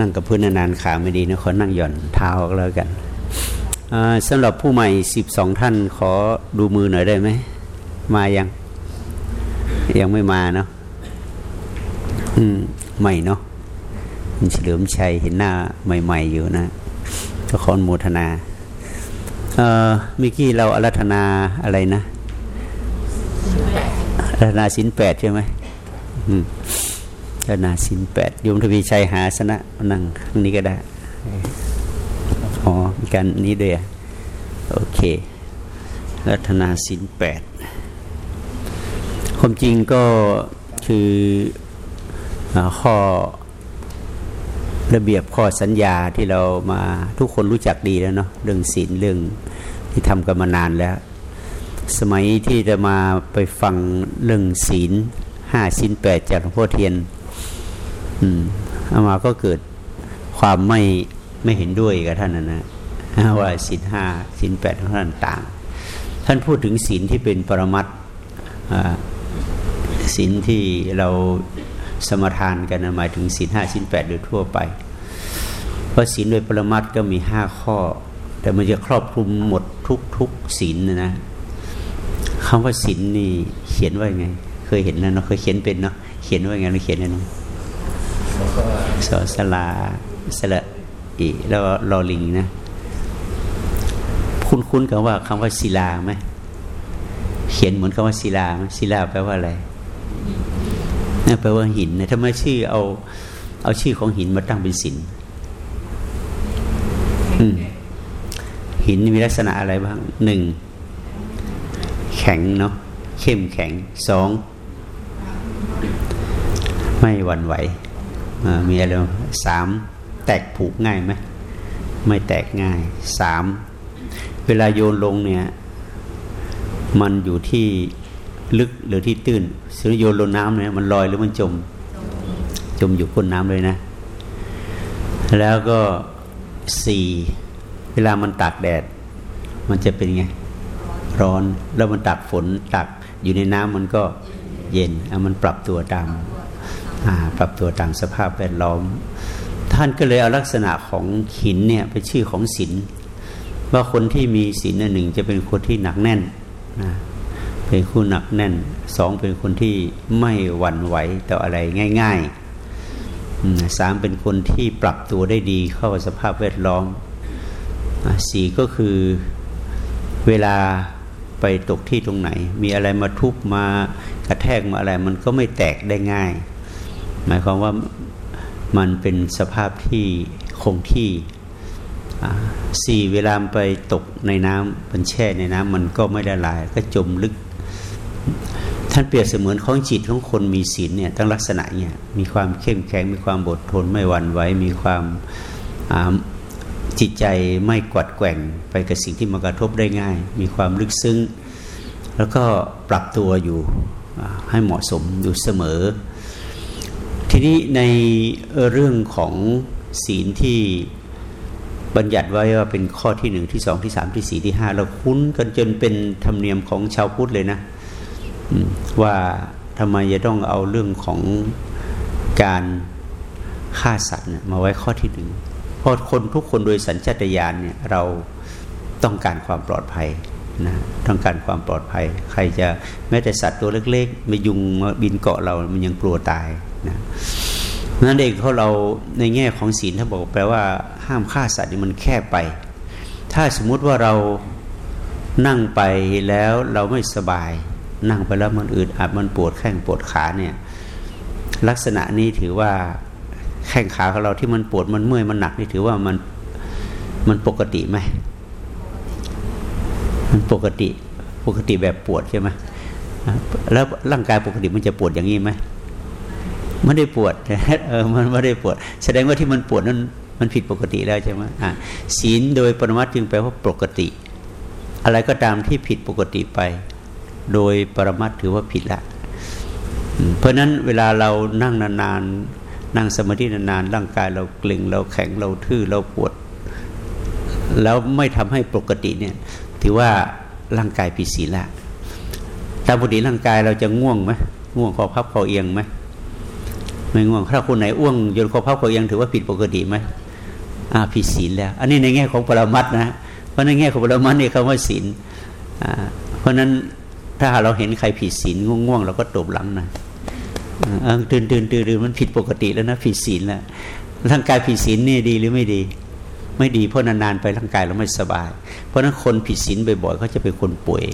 นั่งกับพื้นนานๆขาไม่ดีนะขอนั่งหย่อนเท้าก็แล้วกันสำหรับผู้ใหม่สิบสองท่านขอดูมือหน่อยได้ไหม มายัง ยังไม่มาเนาะอืมใหม่เนาะเฉลิมชัยเห็นหน้าใหม่ ๆ อยู่นะก็ขอโมทนาเอ่อเมื่อกี้เราอารัธนาอะไรนะอารัธนาสินแปดใช่ไหมอืม อารัธนาสินแปดยมทวีชัยหาสนะนั่งข้างนี้ก็ได้ อ๋อ มีการนี้ด้วยโอเค รัตนาสินแปดความจริงก็คือข้อระเบียบข้อสัญญาที่เรามาทุกคนรู้จักดีแล้วเนาะเรื่องศีลเรื่องที่ทำกันมานานแล้ว สมัยที่จะมาไปฟังเรื่องศีลห้าศีลแปดจากหลวงพ่อเทียน อืมเอามาก็เกิดความไม่ไม่เห็นด้วยกับท่านนะนะว่าศีลห้าศีลแปดของท่านต่าง ท่านพูดถึงศีลที่เป็นปรมัตศีลที่เราสมทานกันหมายถึงศีลห้าศีลแปดโดยทั่วไป เพราะศีลโดยปรมัตก็มีห้าข้อ แต่มันจะครอบคลุมหมดทุกทุกศีลนะนะคำว่าศีลนี่เขียนว่าไง เคยเห็นนะเนาะเคยเขียนเป็นเนาะเขียนว่าไงเราเขียนนะ สอสลาสละอีแล้วรอลิงนะ คุ้นๆกับว่าคำว่าศิลาไหมเขียนเหมือนคำว่าศิลาศิลาแปลว่าอะไรนั่นแปลว่าหินนะถ้าไมชื่อเอา เอาชื่อของหินมาตั้งเป็นศิลหินมีลักษณะอะไรบ้างหนึ่งแข็งเนาะเข้มแข็งสองไม่หวั่นไหว มีอะไรสามแตกผูกง่ายไหมไม่แตกง่ายสามเวลาโยนลงเนี่ย มันอยู่ที่ลึกหรือที่ตื้นสุนโยนลงน้ำเนี่ยมันลอยหรือมันจม จมอยู่ก้นน้ำเลยนะ แล้วก็สี่เวลามันตากแดด มันจะเป็นไง ร้อนแล้วมันตากฝนตากอยู่ในน้ำมันก็เย็นมันปรับตัวตาม ปรับตัวตามสภาพแวดล้อม ท่านก็เลยเอาลักษณะของหินเนี่ยเป็นชื่อของศิลว่าคนที่มีศีลหนึ่งจะเป็นคนที่หนักแน่นนะเป็นคู่หนักแน่นสองเป็นคนที่ไม่หวั่นไหวต่ออะไรง่ายๆสามเป็นคนที่ปรับตัวได้ดีเข้ากับสภาพแวดล้อมสี่ก็คือเวลาไปตกที่ตรงไหน มีอะไรมาทุบมากระแทกมาอะไร มันก็ไม่แตกได้ง่าย หมายความว่ามันเป็นสภาพที่คงที่สี่เวลาไปตกในน้ำมันแช่ในน้ำมันก็ไม่ได้ลาย ก็จมลึก ท่านเปรียบเสมือนของจิตของคนมีศีลเนี่ยตั้งลักษณะเนี่ยมีความเข้มแข็ง มีความอดทนไม่หวั่นไหวมีความจิตใจไม่กวัดแกว่งไปกับสิ่งที่มากระทบได้ง่าย มีความลึกซึ้ง แล้วก็ปรับตัวอยู่ให้เหมาะสมอยู่เสมอ ทีนี้ในเรื่องของศีลที่บัญญัติไว้ว่าเป็นข้อที่หนึ่งที่สองที่สามที่สี่ที่ห้าเราคุ้นกันจนเป็นธรรมเนียมของชาวพุทธเลยนะว่าทำไมจะต้องเอาเรื่องของการฆ่าสัตว์มาไว้ข้อที่หนึ่งเพราะคนทุกคนโดยสัญชาตญาณเนี่ยเราต้องการความปลอดภัยนะต้องการความปลอดภัย ใครจะแม้แต่สัตว์ตัวเล็ก ๆ มายุงมาบินเกาะเรา มันยังกลัวตาย นะนั้นเองเขาเราในแง่ของศีลถ้าบอกแปลว่าห้ามฆ่าสัตว์นี่มันแค่ไป ถ้าสมมุติว่าเรานั่งไปแล้วเราไม่สบาย นั่งไปแล้วมันอึดอัดมันปวดแข้งปวดขาเนี่ยลักษณะนี้ถือว่าแข้งขาของเราที่มันปวดมันเมื่อยมันหนักนี่ถือว่ามันมันปกติไหมมันปกติปกติแบบปวดใช่ไหมแล้วร่างกายปกติมันจะปวดอย่างนี้ไหม ไม่ได้ปวดเออมันไม่ได้ปวด แสดงว่าที่มันปวดนั้นมันผิดปกติแล้วใช่ไหมอ่าศีลโดยปรมัตจึงแปลว่าปกติ อะไรก็ตามที่ผิดปกติไป โดยปรมัตถือว่าผิดละ เพราะนั้นเวลาเรานั่งนานๆนั่งสมาธินานๆร่างกายเราเกร็งเราแข็งเราทื่อเราปวด แล้วไม่ทำให้ปกติเนี่ยถือว่าร่างกายผิดศีลละตามปกติร่างกายเราจะง่วงไหมง่วงคอพับคอเอียงไหม ไม่ง่วง ถ้าคนไหนอ้วงจนคอพับเขายังถือว่าผิดปกติไหมอ่าผิดศีลแล้ว อันนี้ในแง่ของปรมัตนะเพราะในแง่ของปรมัตนี่คำว่าศีลอ่าเพราะนั้นถ้าเราเห็นใครผิดศีลง่วงๆเราก็ตบหลังนะตื่นตื่นตื่นมันผิดปกติแล้วนะผิดศีลแล้วร่างกายผิดศีลนี่ดีหรือไม่ดี ไม่ดีเพราะนานๆไปร่างกายเราไม่สบาย เพราะนั้นคนผิดศีลบ่อยๆเขาจะเป็นคนป่วย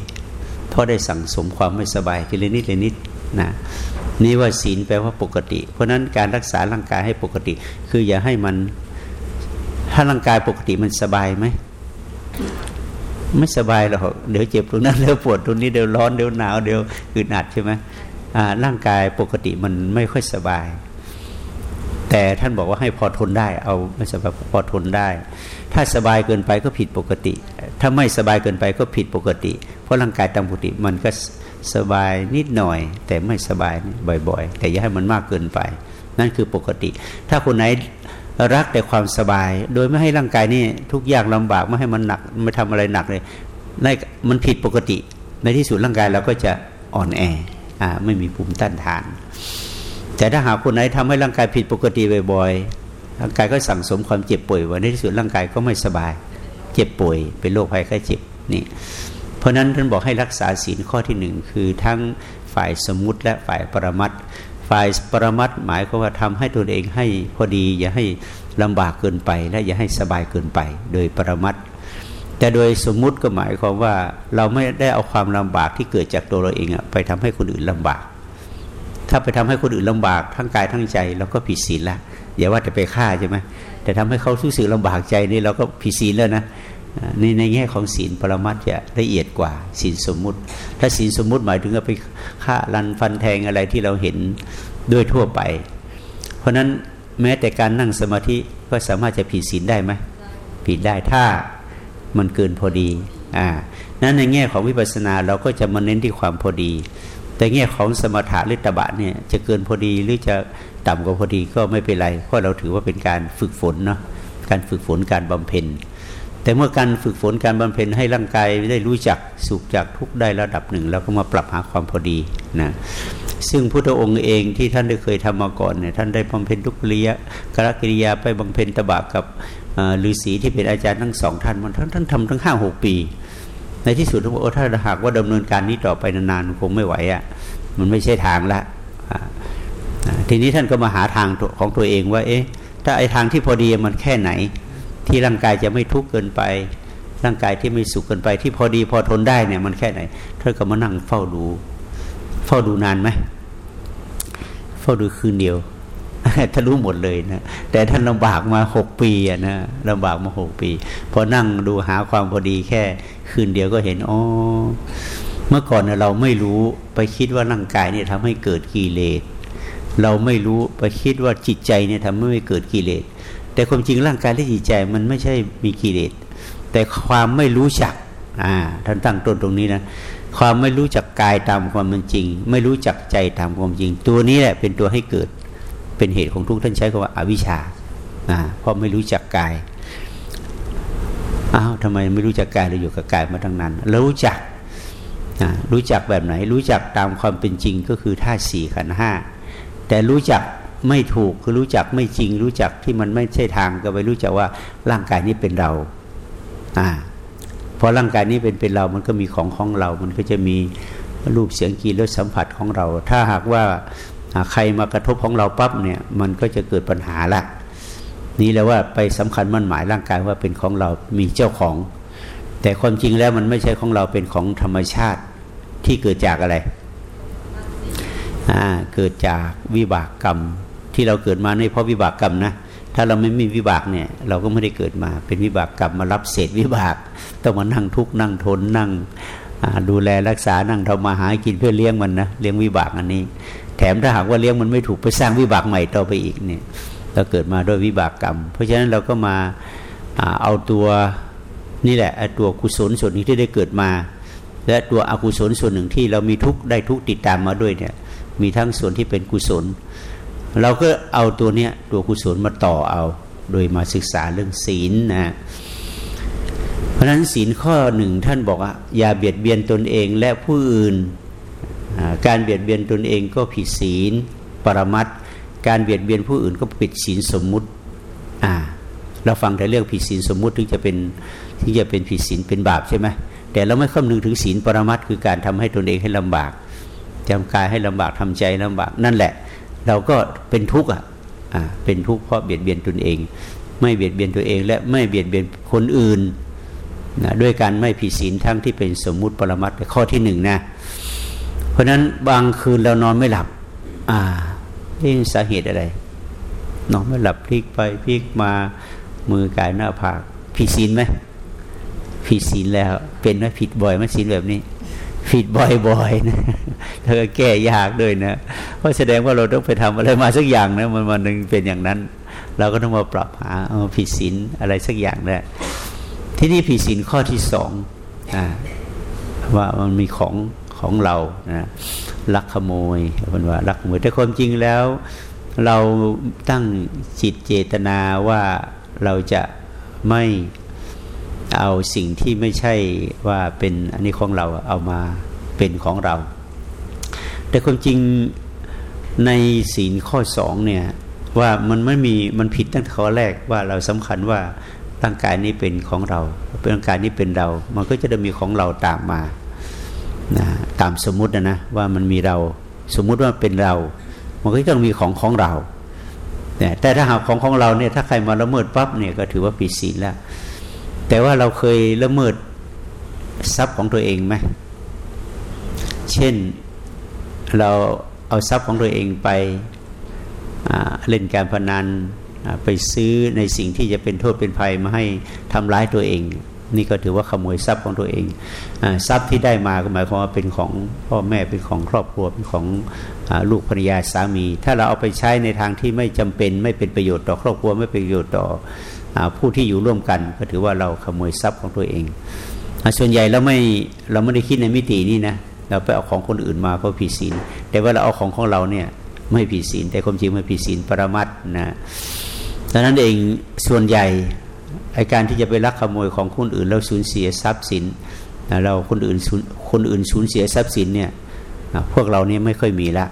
เพราะได้สั่งสมความไม่สบายทีละนิดละนิดนะ นี่ว่าศีลแปลว่าปกติ เพราะนั้นการรักษาร่างกายให้ปกติ คืออย่าให้มัน ถ้าร่างกายปกติมันสบายไหมไม่สบายหรอกเดี๋ยวเจ็บตรงนั้นเดี๋ยวปวดตรงนี้เดี๋ยวร้อนเดี๋ยวหนาวเดี๋ยวอึดอัดใช่ไหมร่างกายปกติมันไม่ค่อยสบาย แต่ท่านบอกว่าให้พอทนได้ เอาไม่สบายพอทนได้ ถ้าสบายเกินไปก็ผิดปกติ ถ้าไม่สบายเกินไปก็ผิดปกติ เพราะร่างกายตามปกติมันก็ สบายนิดหน่อย แต่ไม่สบายบ่อย ๆ แต่อย่าให้มันมากเกินไป นั่นคือปกติ ถ้าคนไหนรักแต่ความสบาย โดยไม่ให้ร่างกายนี่ทุกอย่างลำบากไม่ให้มันหนักไม่ทำอะไรหนักเลยในมันผิดปกติ ในที่สุดร่างกายเราก็จะอ่อนแออ่าไม่มีภูมิต้านทาน แต่ถ้าหากคนไหนทำให้ร่างกายผิดปกติบ่อยๆร่างกายก็สั่งสมความเจ็บป่วยไว้ในที่สุดร่างกายก็ไม่สบาย เจ็บป่วยเป็นโรคภัยไข้เจ็บนี่ เพราะนั้นท่านบอกให้รักษาศีลข้อที่หนึ่งคือทั้งฝ่ายสมมุติและฝ่ายปรมัตฝ่ายปรมัตหมายก็ว่าทำให้ตัวเองให้พอดีอย่าให้ลำบากเกินไป และอย่าให้สบายเกินไป โดยปรมัตแต่โดยสมมุติก็หมายความว่าเราไม่ได้เอาความลำบากที่เกิดจากตัวเราเองอะไปทำให้คนอื่นลำบาก ถ้าไปทำให้คนอื่นลำบากทั้งกายทั้งใจเราก็ผิดศีลละอย่าว่าจะไปฆ่าใช่ไหมแต่ทำให้เขาสู้สึกลำบากใจนี่เราก็ผิดศีลแล้วนะ นในแง่ของศีลปรมัตจะละเอียดกว่าศีลสมมุติ ถ้าศีลสมมุติหมายถึงเอาไปฆ่ารันฟันแทงอะไรที่เราเห็นด้วยทั่วไป เพราะนั้นแม้แต่การนั่งสมาธิก็สามารถจะผิดศีลได้ไหมผิดได้ถ้ามันเกินพอดีอ่านั้นในแง่ของวิปัสสนาเราก็จะมาเน้นที่ความพอดี แต่แง่ของสมถะหรือตบะเนี่ยจะเกินพอดีหรือจะต่ำกว่าพอดีก็ไม่เป็นไรเพราะเราถือว่าเป็นการฝึกฝนเนาะการฝึกฝนการบำเพ็ญ แต่เมื่อการฝึกฝนการบำเพ็ญให้ร่างกายได้รู้จักสุขจากทุกได้ระดับหนึ่ง แล้วก็มาปรับหาความพอดีนะซึ่งพุทธองค์เองที่ท่านได้เคยทำมาก่อนเนี่ยท่านได้บำเพ็ญทุกริยกรกิริยาไปบำเพ็ญตบะกับฤาษีที่เป็นอาจารย์ทั้งสองท่านมันท่านท่านทำทั้งห้าหกปี ในที่สุดท่านบอกถ้าหากว่าดำเนินการนี้ต่อไปนานๆคงไม่ไหวอะ่ะมันไม่ใช่ทางละทีนี้ท่านก็มาหาทางของตัวเองว่า เอ๊ะถ้าไอ้ทางที่พอดีมันแค่ไหน ที่ร่างกายจะไม่ทุกข์เกินไป ร่างกายที่ไม่สุขเกินไป ที่พอดีพอทนได้เนี่ยมันแค่ไหนท่านก็มานั่งเฝ้าดู เฝ้าดูนานไหมเฝ้าดูคืนเดียวท่านรู้หมดเลยนะแต่ท่านลำบากมาหกปีอะนะลำบากมาหกปี พอนั่งดูหาความพอดีแค่ คืนเดียวก็เห็นอ๋อเมื่อก่อนเราไม่รู้ไปคิดว่าร่างกายเนี่ยทำให้เกิดกิเลสเราไม่รู้ไปคิดว่าจิตใจเนี่ยทำให้เกิดกิเลส แต่ความจริงร่างกายและจิตใจมันไม่ใช่มีกิเลสแต่ความไม่รู้จักอ่าท่านตั้งต้นตรงนี้นะความไม่รู้จักกายตามความเป็นจริง ไม่รู้จักใจตามความจริง ตัวนี้แหละเป็นตัวให้เกิดเป็นเหตุของทุกท่านใช้คำว่าอาวิชชาอ่าเพราะไม่รู้จักกายอ้าวทำไมไม่รู้จักกายเราอยู่กับกายมาตั้งนานรู้จักรู้จักแบบไหน รู้จักตามความเป็นจริงก็คือธาตุสี่ขันห้าแต่รู้จัก ไม่ถูกคือรู้จักไม่จริง รู้จักที่มันไม่ใช่ทางก็ไปรู้จักว่าร่างกายนี้เป็นเรา อ่าพอร่างกายนี้เป็นเป็นเรา มันก็มีของของเรา มันก็จะมีรูปเสียงกลิ่นรสสัมผัสของเรา ถ้าหากว่าใครมากระทบของเราปั๊บเนี่ย มันก็จะเกิดปัญหาละนี่แล้วว่าไปสำคัญมั่นหมายร่างกายว่าเป็นของเรา มีเจ้าของ แต่ความจริงแล้วมันไม่ใช่ของเราเป็นของธรรมชาติที่เกิดจากอะไรอ่าเกิดจากวิบากกรรม ที่เราเกิดมาในเพราะวิบากกรรมนะถ้าเราไม่มีวิบากเนี่ย เราก็ไม่ได้เกิดมา เป็นวิบากกรรมมารับเศษวิบากต้องมานั่งทุกข์นั่งทนนั่งดูแลรักษานั่งทำมาหากินเพื่อเลี้ยงมันนะเลี้ยงวิบากอันนี้ แถมถ้าหากว่าเลี้ยงมันไม่ถูกไปสร้างวิบากใหม่ต่อไปอีกเนี่ยเราเกิดมาด้วยวิบากกรรม เพราะฉะนั้นเราก็มาเอาตัวนี่แหละตัวกุศลส่วนนี้ที่ได้เกิดมา และตัวอกุศลส่วนหนึ่งที่เรามีทุกข์ได้ทุกข์ติดตามมาด้วยเนี่ยมีทั้งส่วนที่เป็นกุศล เราก็เอาตัวเนี้ยตัวกุศลมาต่อเอา โดยมาศึกษาเรื่องศีลนะเพราะฉะนั้นศีลข้อหนึ่งท่านบอกว่าอย่าเบียดเบียนตนเองและผู้อื่น การเบียดเบียนตนเองก็ผิดศีลปรมัตการเบียดเบียนผู้อื่นก็ผิดศีลสมมุติอ่าเราฟังแต่เรื่องผิดศีลสมมุติถึงจะเป็นที่จะเป็นผิดศีลเป็นบาปใช่ไหมแต่เราไม่คำนึงถึงศีลปรมัตคือการทำให้ตนเองให้ลำบากทำกายให้ลำบากทำใจลำบากนั่นแหละ เราก็เป็นทุกข์อะเป็นทุกข์เพราะเบียดเบียนตนเอง ไม่เบียดเบียนตัวเอง และไม่เบียดเบียนคนอื่นนะด้วยการไม่ผิดศีลทั้งที่เป็นสมมุติปรมัตข้อที่หนึ่งนะ เพราะฉะนั้นบางคืนเรานอนไม่หลับ อ่านี่สาเหตุอะไร นอนไม่หลับพลิกไปพลิกมามือกายหน้าผากผิดศีลไหมผิดศีลแล้ว เป็นไหมผิดบ่อยไหมศีลแบบนี้ ผิดบ่อยๆนะเธอแก้ยากด้วยนะ เพราะแสดงว่าเราต้องไปทำอะไรมาสักอย่างนะมันมันหนึ่งเป็นอย่างนั้น เราก็ต้องมาปรับหาผิดศีลอะไรสักอย่างแหละที่นี่ผิดศีลข้อที่สองว่ามันมีของของเรานะลักขโมยมันว่าลักขโมยแต่ความจริงแล้ว เราตั้งจิตเจตนาว่าเราจะไม่ เอาสิ่งที่ไม่ใช่ว่าเป็นอันนี้ของเราเอามาเป็นของเรา แต่ความจริงในศีลข้อสองเนี่ยว่ามันไม่มีมันผิดตั้งแต่ข้อแรกว่าเราสำคัญว่าร่างกายนี้เป็นของเราเป็นร่างกายนี้เป็นเรา มันก็จะได้มีของเราตามมานะตามสมมุตินะนะว่ามันมีเราสมมุติว่าเป็นเรา มันก็ต้องมีของของเราแต่ถ้าหากของของเราเนี่ยถ้าใครมาละเมิดปั๊บเนี่ยก็ถือว่าผิดศีลแล้ว แต่ว่าเราเคยละเมิดทรัพย์ของตัวเองไหมเช่นเราเอาทรัพย์ของตัวเองไปเล่นการพนันไปซื้อในสิ่งที่จะเป็นโทษเป็นภัยมาให้ทำร้ายตัวเอง นี่ก็ถือว่าขโมยทรัพย์ของตัวเองอทรัพย์ที่ได้มาก็หมายความว่าเป็นของพ่อแม่เป็นของครอบครัวเป็นของอลูกภรรยาสามี ถ้าเราเอาไปใช้ในทางที่ไม่จำเป็น ไม่เป็นประโยชน์ต่อครอบครัวไม่เป็นประโยชน์ต่อ ผู้ที่อยู่ร่วมกัน ก็ถือว่าเราขโมยทรัพย์ของตัวเองส่วนใหญ่เราไม่เราไม่ได้คิดในมิตินี้นะเราไปเอาของคนอื่นมาก็ผิดศีลแต่ว่าเราเอาของของเราเนี่ยไม่ผิดศีลแต่ความจริงไม่ผิดศีลปรมัตนะดังนั้นเองส่วนใหญ่ไอการที่จะไปลักขโมยของคนอื่นแล้วสูญเสียทรัพย์สินเราคนอื่นคนอื่นสูญเสียทรัพย์สินเนี่ยพวกเราเนี่ยไม่ค่อยมีละ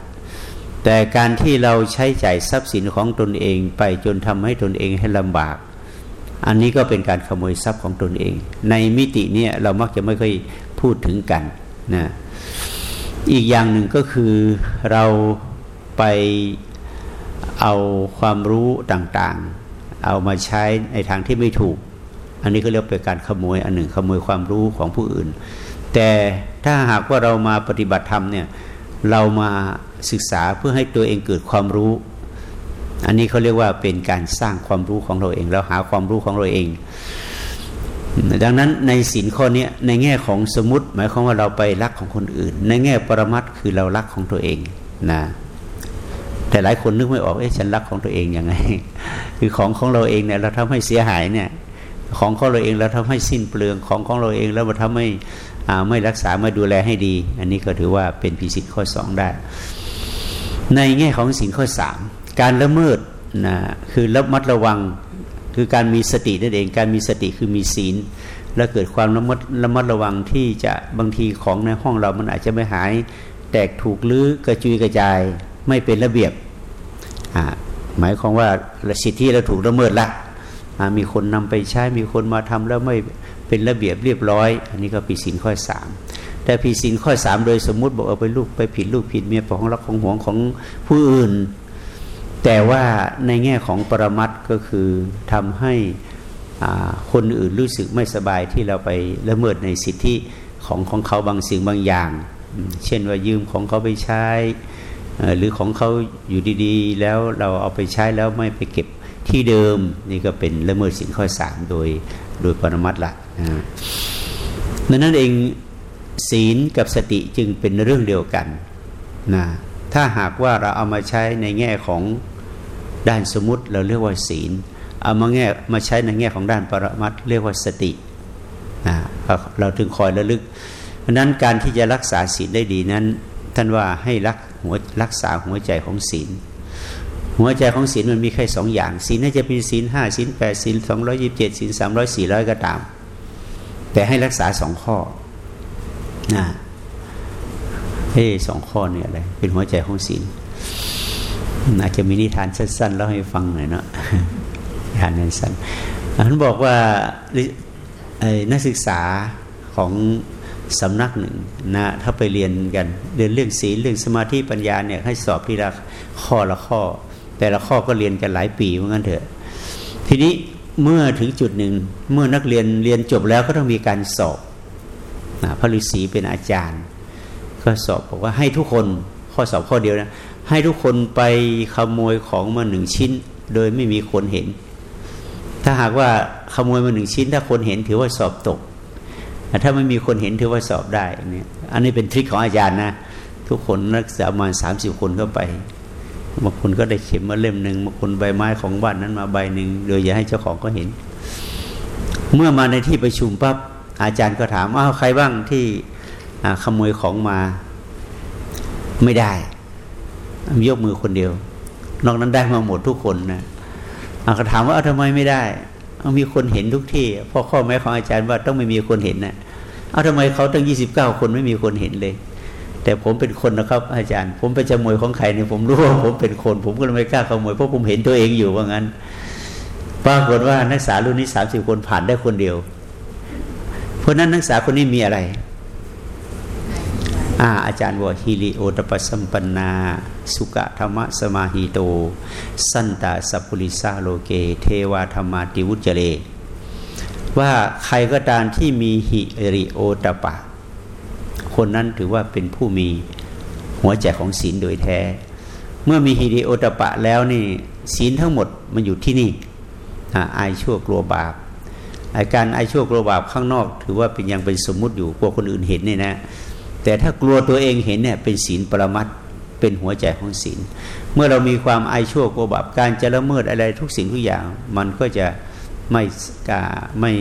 แต่การที่เราใช้จ่ายทรัพย์สินของตนเองไปจนทำให้ตนเองให้ลำบาก อันนี้ก็เป็นการขโมยทรัพย์ของตนเอง ในมิตินี้เรามักจะไม่ค่อยพูดถึงกันนะอีกอย่างหนึ่งก็คือเราไปเอาความรู้ต่างๆ เอามาใช้ในทางที่ไม่ถูก อันนี้ก็เรียกเป็นการขโมยอันหนึ่งขโมยความรู้ของผู้อื่น แต่ถ้าหากว่าเรามาปฏิบัติธรรมเนี่ยเรามาศึกษาเพื่อให้ตัวเองเกิดความรู้ อันนี้เขาเรียกว่าเป็นการสร้างความรู้ของเราเองเราหาความรู้ของเราเอง ดังนั้นในสินข้อนี้ในแง่ของสมมติ หมายความว่าเราไปรักของคนอื่น ในแง่ปรมัตคือเรารักของตัวเองนะแต่หลายคนนึกไม่ออกเอ๊ะฉันรักของตัวเองอยังไง คือของของเราเองเนี่ยเราทำให้เสียหายเนี่ยของของเราเองเราทำให้สิ้นเปลืองของของเราเองแล้วมาทำให้ไม่รักษาไม่ดูแลให้ดี อันนี้ก็ถือว่าเป็นพิสิทธิ์ข้อสองได้ ในแง่ของสินข้อสาม การละเมิดนะคือระมัดระวังคือการมีสตินั่นเอง การมีสติคือมีศีล แล้วเกิดความระมัดระมัดระวังที่จะบางทีของในห้องเรามันอาจจะไม่หาย แตกถูกลื้อกระจุยกระจาย ไม่เป็นระเบียบหมายความว่าสิทธิเราถูกละเมิดละมีคนนำไปใช้มีคนมาทำแล้วไม่เป็นระเบียบเรียบร้อย อันนี้ก็ผิดศีลข้อสามแต่ผิดศีลข้อสามโดยสมมุติบอกเอาไปลูกไปผิดลูกผิดเมียของรักของหวงของผู้อื่น แต่ว่าในแง่ของปรมัตก็คือทำให้คนอื่นรู้สึกไม่สบายที่เราไปละเมิดในสิทธิของของเขาบางสิ่งบางอย่าง เช่นว่ายืมของเขาไปใช้ หรือของเขาอยู่ดีๆ แล้วเราเอาไปใช้แล้วไม่ไปเก็บที่เดิม นี่ก็เป็นละเมิดสินข้อสามโดยโดยปรมัตละดังนั้นเองศีลกับสติจึงเป็นเรื่องเดียวกันนะถ้าหากว่าเราเอามาใช้ในแง่ของ ด้านสมมติเราเรียกว่าศีล เอามาแง่มาใช้ในแง่ของด้านปรมัตเรียกว่าสตินะเราถึงคอยระลึก เพราะนั้นการที่จะรักษาศีลได้ดีนั้น ท่านว่าให้รักหัวรักษาหัวใจของศีล หัวใจของศีลมันมีแค่สองอย่างศีลน่าจะเป็นศีลห้าศีลแปดศีลสองร้อยยิบเจ็ดศีลสามร้อยสี่ร้อยก็ตาม แต่ให้รักษาสองข้อนะเฮ้สองข้อเนี่ยอะไรเป็นหัวใจของศีล อาจจะมีนิทานสั้นๆแล้วให้ฟังหน่อยเนาะนิทานสั้นท่านบอกว่านักศึกษาของสำนักหนึ่งนะถ้าไปเรียนกันเรียนเรื่องศีลเรื่องสมาธิปัญญาเนี่ยให้สอบทีละข้อละข้อ แต่ละข้อก็เรียนกันหลายปีเหมือนกันเถอะ ทีนี้เมื่อถึงจุดหนึ่งเมื่อนักเรียนเรียนจบแล้วก็ต้องมีการสอบนะพระฤาษีเป็นอาจารย์ ก็สอบบอกว่าให้ทุกคนข้อสอบข้อเดียวนะ ให้ทุกคนไปขโมยของมาหนึ่งชิ้น โดยไม่มีคนเห็น ถ้าหากว่าขโมยมาหนึ่งชิ้น ถ้าคนเห็นถือว่าสอบตก ถ้าไม่มีคนเห็นถือว่าสอบได้เนี่ยอันนี้เป็นทริคของอาจารย์นะ ทุกคนนักศึกษาประมาณสามสิบคนเข้าไปบางคนก็ได้เข็มมาเล่มหนึ่งบางคนใบไม้ของบ้านนั้นมาใบหนึ่งโดยอย่าให้เจ้าของก็เห็น เมื่อมาในที่ประชุมปั๊บอาจารย์ก็ถามอ้าวใครบ้างที่ขโมยของมาไม่ได้ ยกมือคนเดียว นอกนั้นได้มาหมดทุกคนนะอาก็ถามว่าเอาทำไมไม่ได้เอามีคนเห็นทุกที่พอข้อแม้ของอาจารย์ว่าต้องไม่มีคนเห็นนะเอาทำไมเขาตั้งยี่สิบเก้าคนไม่มีคนเห็นเลย แต่ผมเป็นคนนะครับ อาจารย์ ผมไปขโมยของใครเนี่ยผมรู้ว่าผมเป็นคน ผมก็เลยไม่กล้าขโมยเพราะผมเห็นตัวเองอยู่ว่างั้นปรากฏว่านักศึกษารุ่นนี้สามสิบคนผ่านได้คนเดียว เพราะนั้นนักศึกษาคนนี้มีอะไร อาอาจารย์ว่าฮิริโอตปสัมปนา สุกะธรรมสมาหิโต สันตาสัพพุริสาโลเก เทวาธรรมาติวุจเล ว่าใครก็ตามที่มีฮิริโอตปะ คนนั้นถือว่าเป็นผู้มีหัวใจของศีลโดยแท้ เมื่อมีฮิริโอตปะแล้วนี่ศีลทั้งหมดมันอยู่ที่นี่อายชั่วกลัวบาปอาการอายชั่วกลัวบาปข้างนอก ถือว่าเป็นยังเป็นสมมุติอยู่กลัวคนอื่นเห็นนี่นะ แต่ถ้ากลัวตัวเองเห็นเนี่ยเป็นศีลปรมัตเป็นหัวใจของศีล เมื่อเรามีความอายชั่วกลัวบาปการจะละเมิดอะไรทุกสิ่งทุกอย่าง มันก็จะไม่กาไม่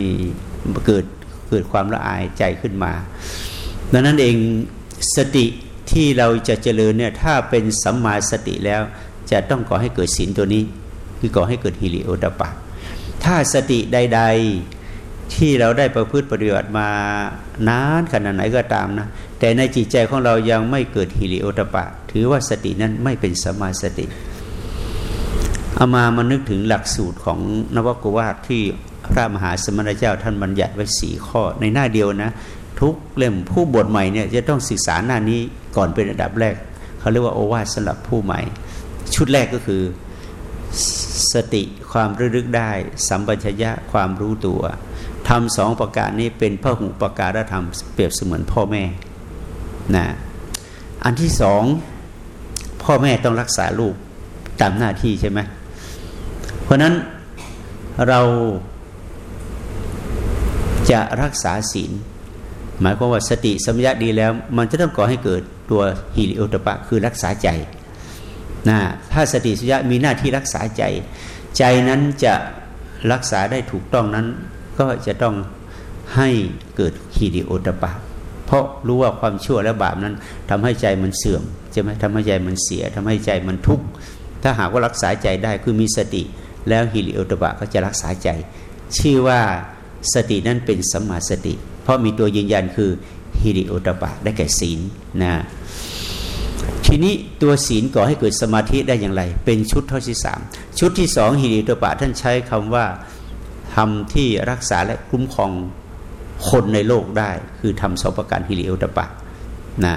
เกิดเกิดความละอายใจขึ้นมา ดังนั้นเองสติที่เราจะเจริญเนี่ยถ้าเป็นสัมมาสติแล้วจะต้องก่อให้เกิดศีลตัวนี้ คือก่อให้เกิดฮิริโอตปะ ถ้าสติใดๆ ที่เราได้ประพฤติปฏิบัติมานานขนาดไหนก็ตามนะ แต่ในจิตใจของเรายังไม่เกิดฮิริโอตปะ ถือว่าสตินั้นไม่เป็นสมาสติเอามามานึกถึงหลักสูตรของนวโกวาทที่พระมหาสมณเจ้าท่านบัญญัติไว้สี่ข้อในหน้าเดียวนะ ทุกเล่มผู้บทใหม่เนี่ยจะต้องศึกษาหน้านี้ก่อนเป็นอันดับแรก เขาเรียกว่าโอวาทสำหรับผู้ใหม่ ชุดแรกก็คือสติความระลึกได้ สัมปชัญญะความรู้ตัว ทำสองประการนี้เป็นพระหุประการธรรมเปรียบเสมือนพ่อแม่นะอันที่สองพ่อแม่ต้องรักษาลูกตามหน้าที่ใช่ไหมเพราะนั้นเราจะรักษาศีล หมายความว่าสติสัมยาดีแล้ว มันจะต้องก่อให้เกิดตัวฮิริโอตปะคือรักษาใจนะถ้าสติสัมยามีหน้าที่รักษาใจ ใจนั้นจะรักษาได้ถูกต้องนั้น ก็จะต้องให้เกิดฮิริโอตปะ เพราะรู้ว่าความชั่วและบาปนั้นทำให้ใจมันเสื่อมใช่ไหมทำให้ใจมันเสียทำให้ใจมันทุกข์ถ้าหากว่ารักษาใจได้คือมีสติ แล้วฮิริโอตบะก็จะรักษาใจ ชื่อว่าสตินั้นเป็นสัมมาสติ เพราะมีตัวยืนยันคือฮิริโอตบะได้แก่ศีลนะทีนี้ตัวศีลก่อให้เกิดสมาธิได้อย่างไร เป็นชุดเท่าที่สามชุดที่สองฮิริโอตบะท่านใช้คำว่า ทำที่รักษาและคุ้มครองคนในโลกได้ คือทำสองประการฮิริโอตปะนะ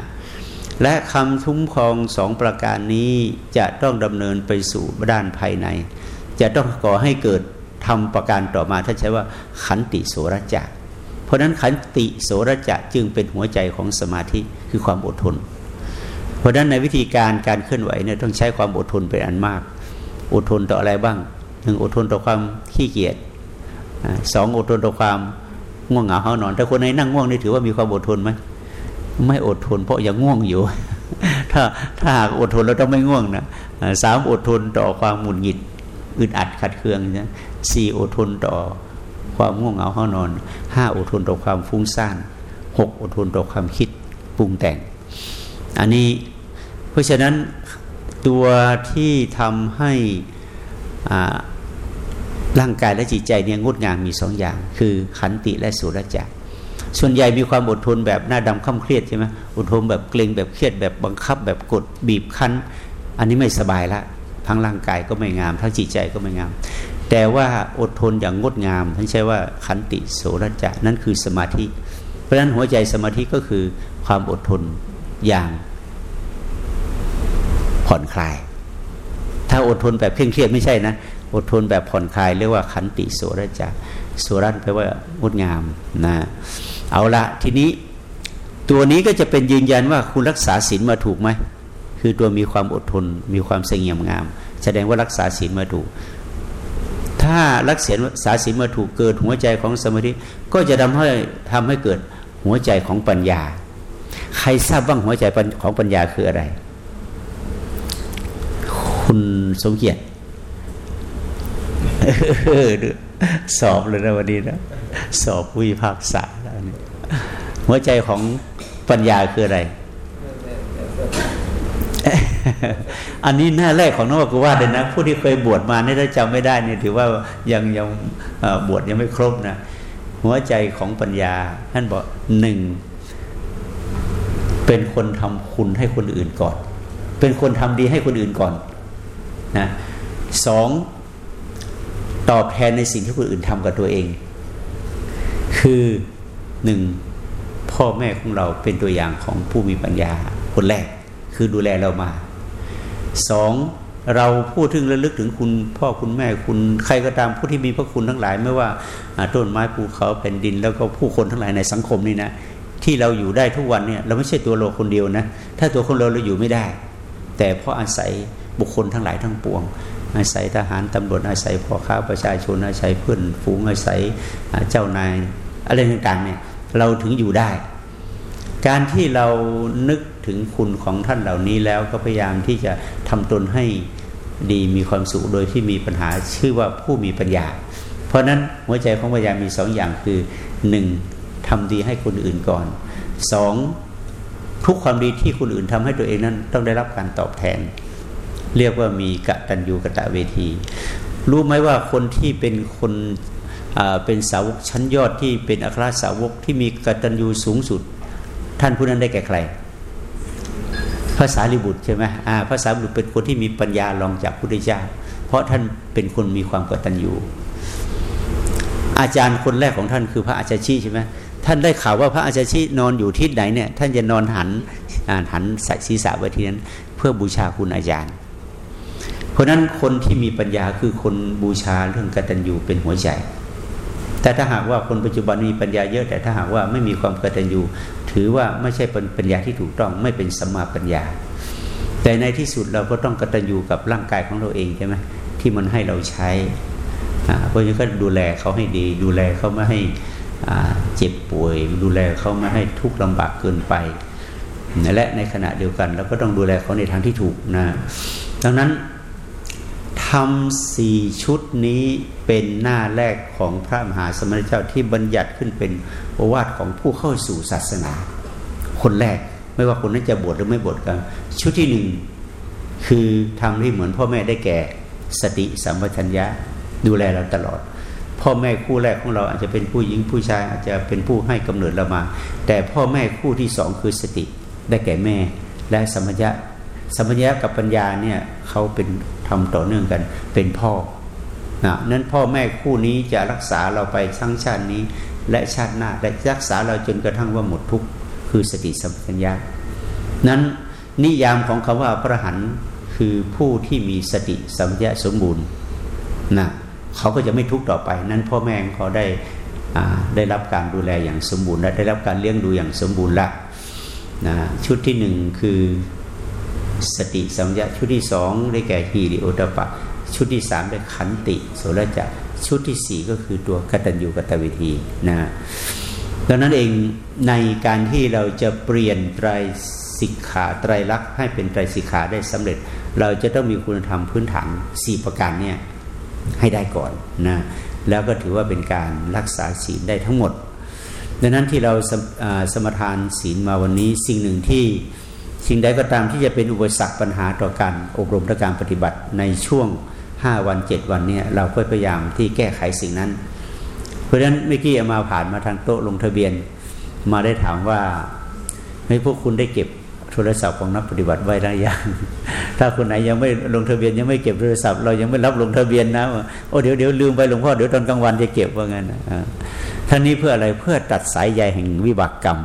และคำทุ้มครองสองประการนี้จะต้องดำเนินไปสู่ด้านภายใน จะต้องก่อให้เกิดทำประการต่อมาท่านใช้ว่าขันติโสรจะเพราะนั้นขันติโสรจะจึงเป็นหัวใจของสมาธิคือความอดทน เพราะนั้นในวิธีการการเคลื่อนไหวเนี่ยต้องใช้ความอดทนเป็นอันมาก อดทนต่ออะไรบ้างหนึ่งอดทนต่อความขี้เกียจ สองอดทนต่อความง่วงเหงาเขานอน ถ้าคนไหนนั่งง่วงนี่ถือว่ามีความอดทนไหมไม่อดทน เพราะยังง่วงอยู่ ถ้าถ้าหากอดทนแล้วต้องไม่ง่วงนะสามอดทนต่อความหมุนหงิดอึดอัดขัดเคืองนะสี่อดทนต่อความง่วงเหงาเขานอนห้าอดทนต่อความฟุ้งซ่านหกอดทนต่อความคิดปรุงแต่ง อันนี้เพราะฉะนั้นตัวที่ทำให้ ร่างกายและจิตใจเนี่ยงดงามมีสองอย่าง คือขันติและสุรจักส่วนใหญ่มีความอดทนแบบหน้าดำข้าเครียดใช่ไหมอดทนแบบเกรงแบบเครียดแบบบังคับแบบกดบีบคั้น อันนี้ไม่สบายละทั้งร่างกายก็ไม่งาม ทั้งจิตใจก็ไม่งาม แต่ว่าอดทนอย่างงดงามท่านใช้ว่าขันติโสรจะนั่นคือสมาธิ เพราะฉะนั้นหัวใจสมาธิก็คือความอดทนอย่างผ่อนคลาย ถ้าอดทนแบบเคร่งเครียดไม่ใช่นะ อดทนแบบผ่อนคลายเรียกว่าขันติโสรจะโสรันแปลว่างดงามนะเอาละทีนี้ตัวนี้ก็จะเป็นยืนยันว่าคุณรักษาศีลมาถูกไหมคือตัวมีความอดทนมีความเสงี่ยมงาม แสดงว่ารักษาศีลมาถูก ถ้ารักษาศีลมาถูกเกิดหัวใจของสมาธิก็จะทำให้ทำให้เกิดหัวใจของปัญญา ใครทราบบ้างหัวใจของปัญญาคืออะไร คุณสมเกียรติ สอบเลยนะวันนี้นะสอบวิภาคษาแล้วนี่หัวใจของปัญญาคืออะไร อันนี้หน้าแรกของนวกว่าเลยนะ ผู้ที่เคยบวชมาเนี่ถ้าจำไม่ได้นี่ถือว่ายังยังบวชยังไม่ครบนะหัวใจของปัญญาท่านบอกหนึ่งเป็นคนทำคุณให้คนอื่นก่อน เป็นคนทำดีให้คนอื่นก่อนนะสอง ตอบแทนในสิ่งที่คนอื่นทำกับตัวเอง คือหนึ่งพ่อแม่ของเราเป็นตัวอย่างของผู้มีปัญญาคนแรก คือดูแลเรามาสองเราพูดถึงระลึกถึงคุณพ่อคุณแม่คุณใครก็ตามผู้ที่มีพระคุณทั้งหลาย ไม่ว่าต้นไม้ภูเขาแผ่นดิน แล้วก็ผู้คนทั้งหลายในสังคมนี่นะที่เราอยู่ได้ทุกวันเนี่ยเราไม่ใช่ตัวเราคนเดียวนะ ถ้าตัวคนเราเราอยู่ไม่ได้ แต่เพราะอาศัยบุคคลทั้งหลายทั้งปวง อาศัยทหารตำรวจอาศัยพ่อค้าประชาชนอาศัยเพื่อนฝูงอาศัยเจ้านายอะไรต่างๆเนี่ยเราถึงอยู่ได้ การที่เรานึกถึงคุณของท่านเหล่านี้แล้วก็พยายามที่จะทำตนให้ดีมีความสุขโดยที่มีปัญหาชื่อว่าผู้มีปัญญา เพราะนั้นหัวใจของปัญญามีสองอย่างคือหนึ่งทำดีให้คนอื่นก่อนสองทุกความดีที่คนอื่นทำให้ตัวเองนั้นต้องได้รับการตอบแทน เรียกว่ามีกะตัญญูกะตะเวที รู้ไหมว่าคนที่เป็นคนเป็นสาวกชั้นยอดที่เป็นอัครสาวกที่มีกตัญญูสูงสุด ท่านผู้นั้นได้แก่ใครภาษาลิบุตรใช่ไหมภาษาลิบุตรเป็นคนที่มีปัญญารองจากพุทธเจ้า เพราะท่านเป็นคนมีความกตัญญูอาจารย์คนแรกของท่านคือพระอาจารย์ชีใช่ไหมท่านได้ข่าวว่าพระอาจารย์ชีนอนอยู่ที่ไหนเนี่ย ท่านจะนอนหันหันศีรษะไปที่นั้น เพื่อบูชาคุณอาจารย์ เพราะนั้นคนที่มีปัญญาคือคนบูชาเรื่องกตัญญูเป็นหัวใจ แต่ถ้าหากว่าคนปัจจุบันมีปัญญาเยอะ แต่ถ้าหากว่าไม่มีความกตัญญูถือว่าไม่ใช่เป็นปัญญาที่ถูกต้องไม่เป็นสัมมาปัญญา แต่ในที่สุดเราก็ต้องกตัญญูกับร่างกายของเราเองใช่ไหมที่มันให้เราใช้เพราะฉะนั้นก็ดูแลเขาให้ดี ดูแลเขาไม่ให้เจ็บป่วย ดูแลเขาไม่ให้ทุกข์ลำบากเกินไปและในขณะเดียวกันเราก็ต้องดูแลเขาในทางที่ถูกนะดังนั้น ทำสี่ชุดนี้เป็นหน้าแรกของพระมหาสมณเจ้าที่บัญญัติขึ้นเป็นโอวาทของผู้เข้าสู่ศาสนา คนแรกไม่ว่าคนนั้นจะบวชหรือไม่บวชกัน ชุดที่หนึ่งคือทำที่เหมือนพ่อแม่ได้แก่สติสัมปชัญญะดูแลเราตลอด พ่อแม่คู่แรกของเราอาจจะเป็นผู้หญิงผู้ชายอาจจะเป็นผู้ให้กำเนิดเรามา แต่พ่อแม่คู่ที่สองคือสติได้แก่แม่ และสัมปชัญญะสัมปชัญญะกับปัญญาเนี่ยเขาเป็น ทำต่อเนื่องกันเป็นพ่อนะนั้นพ่อแม่คู่นี้จะรักษาเราไปทั้งชาตินี้ และชาติหน้าและรักษาเราจนกระทั่งว่าหมดทุกข์คือสติสัมปชัญญะนั้นนิยามของคำว่าพระหันคือผู้ที่มีสติสัมปชัญญะสมบูรณ์นะเขาก็จะไม่ทุกข์ต่อไป นั้นพ่อแม่เขาได้ได้รับการดูแลอย่างสมบูรณ์และได้รับการเลี้ยงดูอย่างสมบูรณ์ละนะชุดที่หนึ่งคือ สติสัมยาชุดที่สองได้แก่ฮีริโอตปะ ชุดที่สามได้ขันติโสรจะชุดที่สี่ก็คือตัวกตัญญูกตวิธีนะดังนั้นเองในการที่เราจะเปลี่ยนไตรสิกขาไตรลักษณ์ให้เป็นไตรสิกขาได้สำเร็จ เราจะต้องมีคุณธรรมพื้นฐานสี่ประการเนี่ยให้ได้ก่อนนะแล้วก็ถือว่าเป็นการรักษาศีลได้ทั้งหมด ดังนั้นที่เราสมทานศีลมาวันนี้สิ่งหนึ่งที่ สิ่งใดก็ตามที่จะเป็นอุปสรรคปัญหาต่อการอบรมและการปฏิบัติในช่วงห้าวันเจ็ดวันนี้เราก็พยายามที่แก้ไขสิ่งนั้น เพราะฉะนั้นเมื่อกี้มาผ่านมาทางโต๊ะลงทะเบียน มาได้ถามว่าให้พวกคุณได้เก็บโทรศัพท์ของนักปฏิบัติไว้ได้ยัง ถ้าคนไหนยังไม่ลงทะเบียนยังไม่เก็บโทรศัพท์เรายังไม่รับลงทะเบียนนะโอ้เดี๋ยวเดี๋ยวลืมไปหลวงพ่อเดี๋ยวตอนกลางวันจะเก็บว่างั้นท่านนี้เพื่ออะไรเพื่อตัดสายใยแห่งวิบากกรรม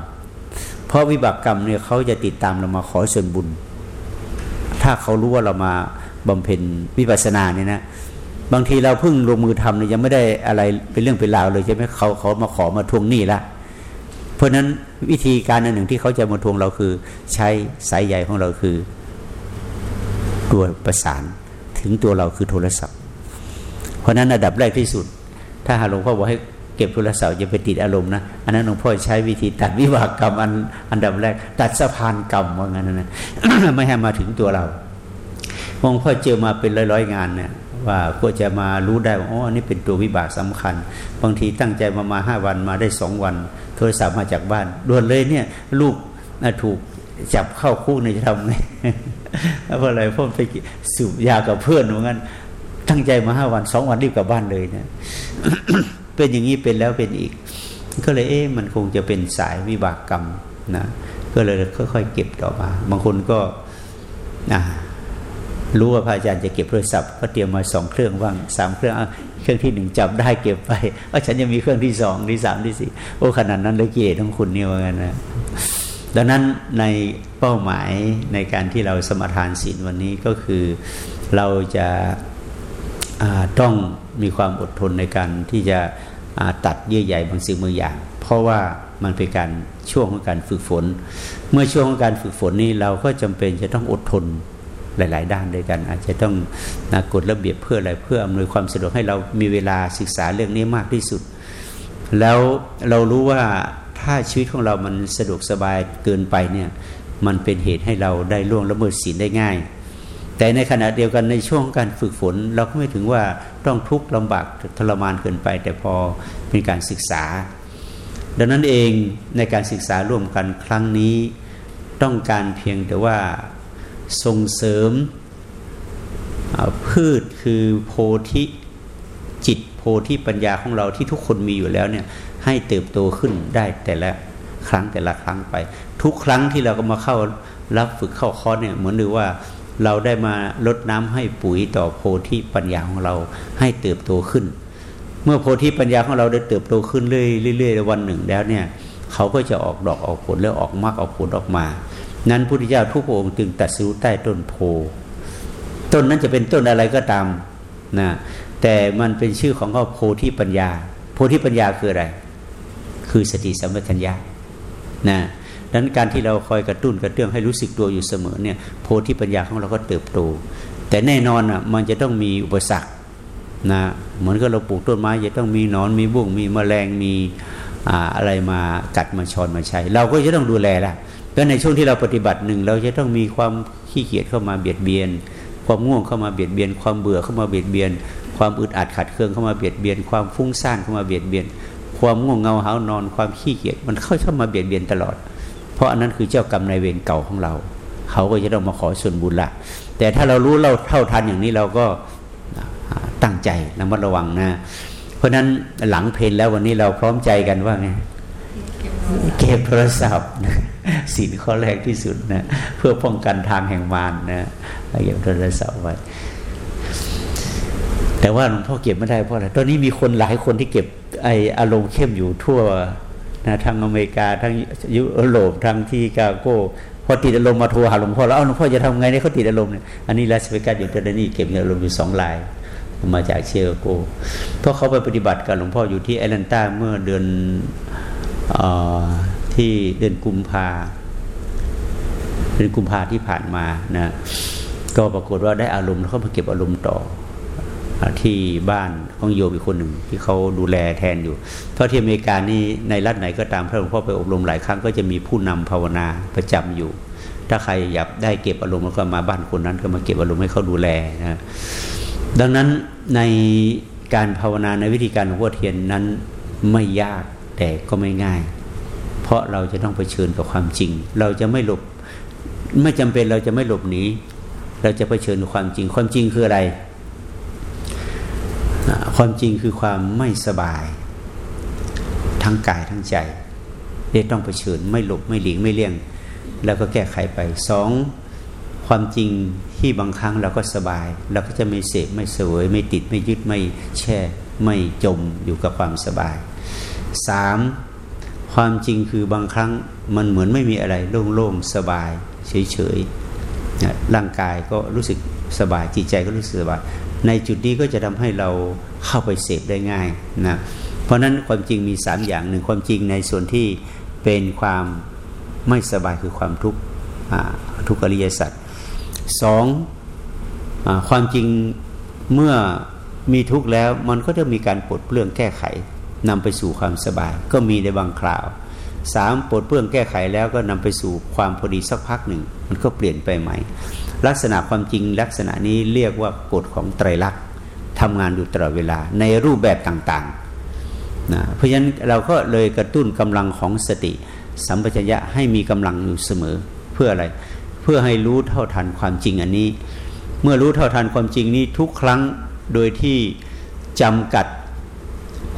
เพราะวิบากกรรมเนี่ยเขาจะติดตามเรามาขอส่วนบุญ ถ้าเขารู้ว่าเรามาบำเพ็ญวิปัสสนาเนี่ยนะบางทีเราเพิ่งลงมือทำเนี่ยยังไม่ได้อะไรเป็นเรื่องเป็นราวเลยใช่ไหมเขาเขามาขอมาทวงหนี้ละเพราะนั้นวิธีการอันหนึ่งที่เขาจะมาทวงเราคือ ใช้สายใยของเราคือตัวประสานถึงตัวเราคือโทรศัพท์ เพราะนั้นอันดับแรกที่สุด ถ้าหาหลวงพ่อบอกให้ เก็บโทรศัพท์จะไปติดอารมณ์นะอันนั้นหลวงพ่อใช้วิธีตัดวิบากกรรมอันอันดับแรก ตัดสะพานกรรมว่างั้นนะไม่ให้มาถึงตัวเราหลวงพ่อเจอมาเป็นร้อยๆงานเนี่ยว่าก็จะมารู้ได้ว่าอ๋อนี่เป็นตัววิบากสำคัญ บางทีตั้งใจมามาห้าวันมาได้สองวัน โทรศัพท์มาจากบ้านด่วนเลยเนี่ยลูกถูกจับเข้าคุกเนี่ยจะทำไงเพราะอะไรพ่อไปสูบยากับเพื่อนเหมือนกันตั้งใจมาห้าวันสองวันรีบกลับบ้านเลยเนี่ย เป็นอย่างนี้เป็นแล้วเป็นอีก ก็เลยเอ๊ะมันคงจะเป็นสายวิบากกรรมนะก็เลยค่อยๆเก็บต่อมา บางคนก็นะรู้ว่าพระอาจารย์จะเก็บโทรศัพท์ก็เตรียมมาสองเครื่องว่างสามเครื่องเครื่องที่หนึ่งจับได้เก็บไปว่าฉันยังมีเครื่องที่สองที่สามที่สี่โอ้ขนาดนั้นเลยเกียรติของคุณนี่ว่างั้นนะดังนั้นในเป้าหมายในการที่เราสมทานศีลวันนี้ก็คือเราจะต้องมีความอดทนในการที่จะ ตัดเยื่อใยบางสิ่งบางอย่าง เพราะว่ามันเป็นการช่วงของการฝึกฝน เมื่อช่วงของการฝึกฝนนี้เราก็จำเป็นจะต้องอดทนหลาย ๆ ด้านด้วยกัน อาจจะต้องนะกฎระเบียบเพื่ออะไรเพื่ออำนวยความสะดวกให้เรามีเวลาศึกษาเรื่องนี้มากที่สุด แล้วเรารู้ว่าถ้าชีวิตของเรามันสะดวกสบายเกินไปเนี่ยมันเป็นเหตุให้เราได้ล่วงละเมิดศีลได้ง่าย แต่ในขณะเดียวกันในช่วงการฝึกฝน เราก็ไม่ถึงว่าต้องทุกข์ลำบากทรมานเกินไป แต่พอเป็นการศึกษา ดังนั้นเองในการศึกษาร่วมกันครั้งนี้ ต้องการเพียงแต่ว่าส่งเสริมพืชคือโพธิจิตโพธิปัญญาของเราที่ทุกคนมีอยู่แล้วเนี่ยให้เติบโตขึ้นได้แต่ละครั้งแต่ละครั้งไป ทุกครั้งที่เราก็มาเข้ารับฝึกเข้าคอร์สเนี่ยเหมือนหรือว่า เราได้มาลดน้ำให้ปุ๋ยต่อโพธิปัญญาของเราให้เติบโตขึ้น เมื่อโพธิปัญญาของเราได้เติบโตขึ้นเรื่อยๆวันหนึ่งแล้วเนี่ยเขาก็จะออกดอกออกผลแล้วออกมากออกผลออกมา นั้นพุทธเจ้าทุกพระองค์จึงตัดสู้ใต้ต้นโพ ต้นนั้นจะเป็นต้นอะไรก็ตามนะแต่มันเป็นชื่อของเขาโพธิปัญญา โพธิปัญญาคืออะไร คือสติสัมปชัญญะนะ ดังนั้นการที่เราคอยกระตุ้นกระเตื้องให้รู้สึกตัวอยู่เสมอเนี่ยโพธิปัญญาของเราก็เติบโต แต่แน่นอนอะมันจะต้องมีอุปสรรคนะเหมือนกับเราปลูกต้นไม้จะต้องมีหนอนมีบุ้งมีแมลงมีอะไรมากัดมาชอนมาใช้ เราก็จะต้องดูแลละแล้วในช่วงที่เราปฏิบัติหนึ่งเราจะต้องมีความขี้เกียจเข้ามาเบียดเบียน ความง่วงเข้ามาเบียดเบียน ความเบื่อเข้ามาเบียดเบียน ความอึดอัดขัดเคืองเข้ามาเบียดเบียน ความฟุ้งซ่านเข้ามาเบียดเบียน ความง่วงเงาหานอน ความขี้เกียจมันเข้าเข้ามาเบียดเบียนตลอด เพราะอันนั้นคือเจ้ากรรมนายเวรเก่าของเรา เขาก็จะต้องมาขอส่วนบุญละแต่ถ้าเรารู้เราเท่าทันอย่างนี้เราก็ตั้งใจระมัดระวังนะ เพราะฉะนั้นหลังเพลนแล้ววันนี้เราพร้อมใจกันว่าไงเก็บโทรศัพท์นะสินข้อแรกที่สุดนะเพื่อป้องกันทางแห่งมารนะเก็บโทรศัพท์ไว้แต่ว่าหลวงพ่อเก็บไม่ได้เพราะอะไรตอนนี้มีคนหลายคนที่เก็บไออารมณ์เข้มอยู่ทั่ว นะทั้งอเมริกาทั้งยุโรปทั้งที่กาโก้พอติดอารมณ์มาโทรหาหลวงพ่อแล้วหลวงพ่อจะทำไงเนี่ยเขาติดอารมณ์เนี่ยอันนี้ลาสเวกัสอยู่ตอนนี้เก็บอารมณ์อยู่สองลายมาจากเชียโกเพราะเขาไปปฏิบัติกับหลวงพ่ออยู่ที่แอตแลนตาเมื่อเดือนที่เดือนกุมภาเดือนกุมภาที่ผ่านมานะก็ปรากฏว่าได้อารมณ์เขามาเก็บอารมณ์ต่อ ที่บ้านของโยมอีกคนหนึ่งที่เขาดูแลแทนอยู่ เพราะที่อเมริกานี่ในรัฐไหนก็ตามพระหลวงพ่อไปอบรมหลายครั้งก็จะมีผู้นำภาวนาประจำอยู่ ถ้าใครอยากได้เก็บอารมณ์ก็มาบ้านคนนั้น ก็มาเก็บอารมณ์ให้เขาดูแลนะดังนั้นในการภาวนาในวิธีการของพ่อเทียนนั้นไม่ยากแต่ก็ไม่ง่าย เพราะเราจะต้องเผชิญกับความจริง เราจะไม่หลบไม่จำเป็นเราจะไม่หลบหนีเราจะเผชิญความจริงความจริงคืออะไร ความจริงคือความไม่สบาย ทั้งกายทั้งใจเรียต้องเผชิญไม่หลบไม่หลีกไม่เลี่ยง แล้วก็แก้ไขไปสองความจริงที่บางครั้งเราก็สบาย เราก็จะไม่เสพไม่สวยไม่ติดไม่ยึดไม่แช่ไม่จมอยู่กับความสบายสามความจริงคือบางครั้งมันเหมือนไม่มีอะไรโล่งๆสบาย เฉยๆร่างกายก็รู้สึกสบายจิตใจก็รู้สึกสบาย ในจุดนี้ก็จะทำให้เราเข้าไปเสพได้ง่ายนะเพราะนั้นความจริงมีสามอย่างหนึ่งความจริงในส่วนที่เป็นความไม่สบายคือความทุกข์ทุกขริยสัจสองอความจริงเมื่อมีทุกข์แล้วมันก็จะมีการปลดเปลื้องแก้ไขนำไปสู่ความสบาย ก็มีในบางคราวสามปลดเปลื้องแก้ไขแล้วก็นำไปสู่ความพอดีสักพักหนึ่ง มันก็เปลี่ยนไปใหม่ ลักษณะความจริงลักษณะนี้เรียกว่ากฎของไตรลักษณ์ทำงานอยู่ตลอดเวลาในรูปแบบต่างๆนะเพราะฉะนั้นเราก็เลยกระตุ้นกำลังของสติ สัมปชัญญะให้มีกำลังอยู่เสมอเพื่ออะไร เพื่อให้รู้เท่าทันความจริงอันนี้ เมื่อรู้เท่าทันความจริงนี้ทุกครั้งโดยที่จำกัด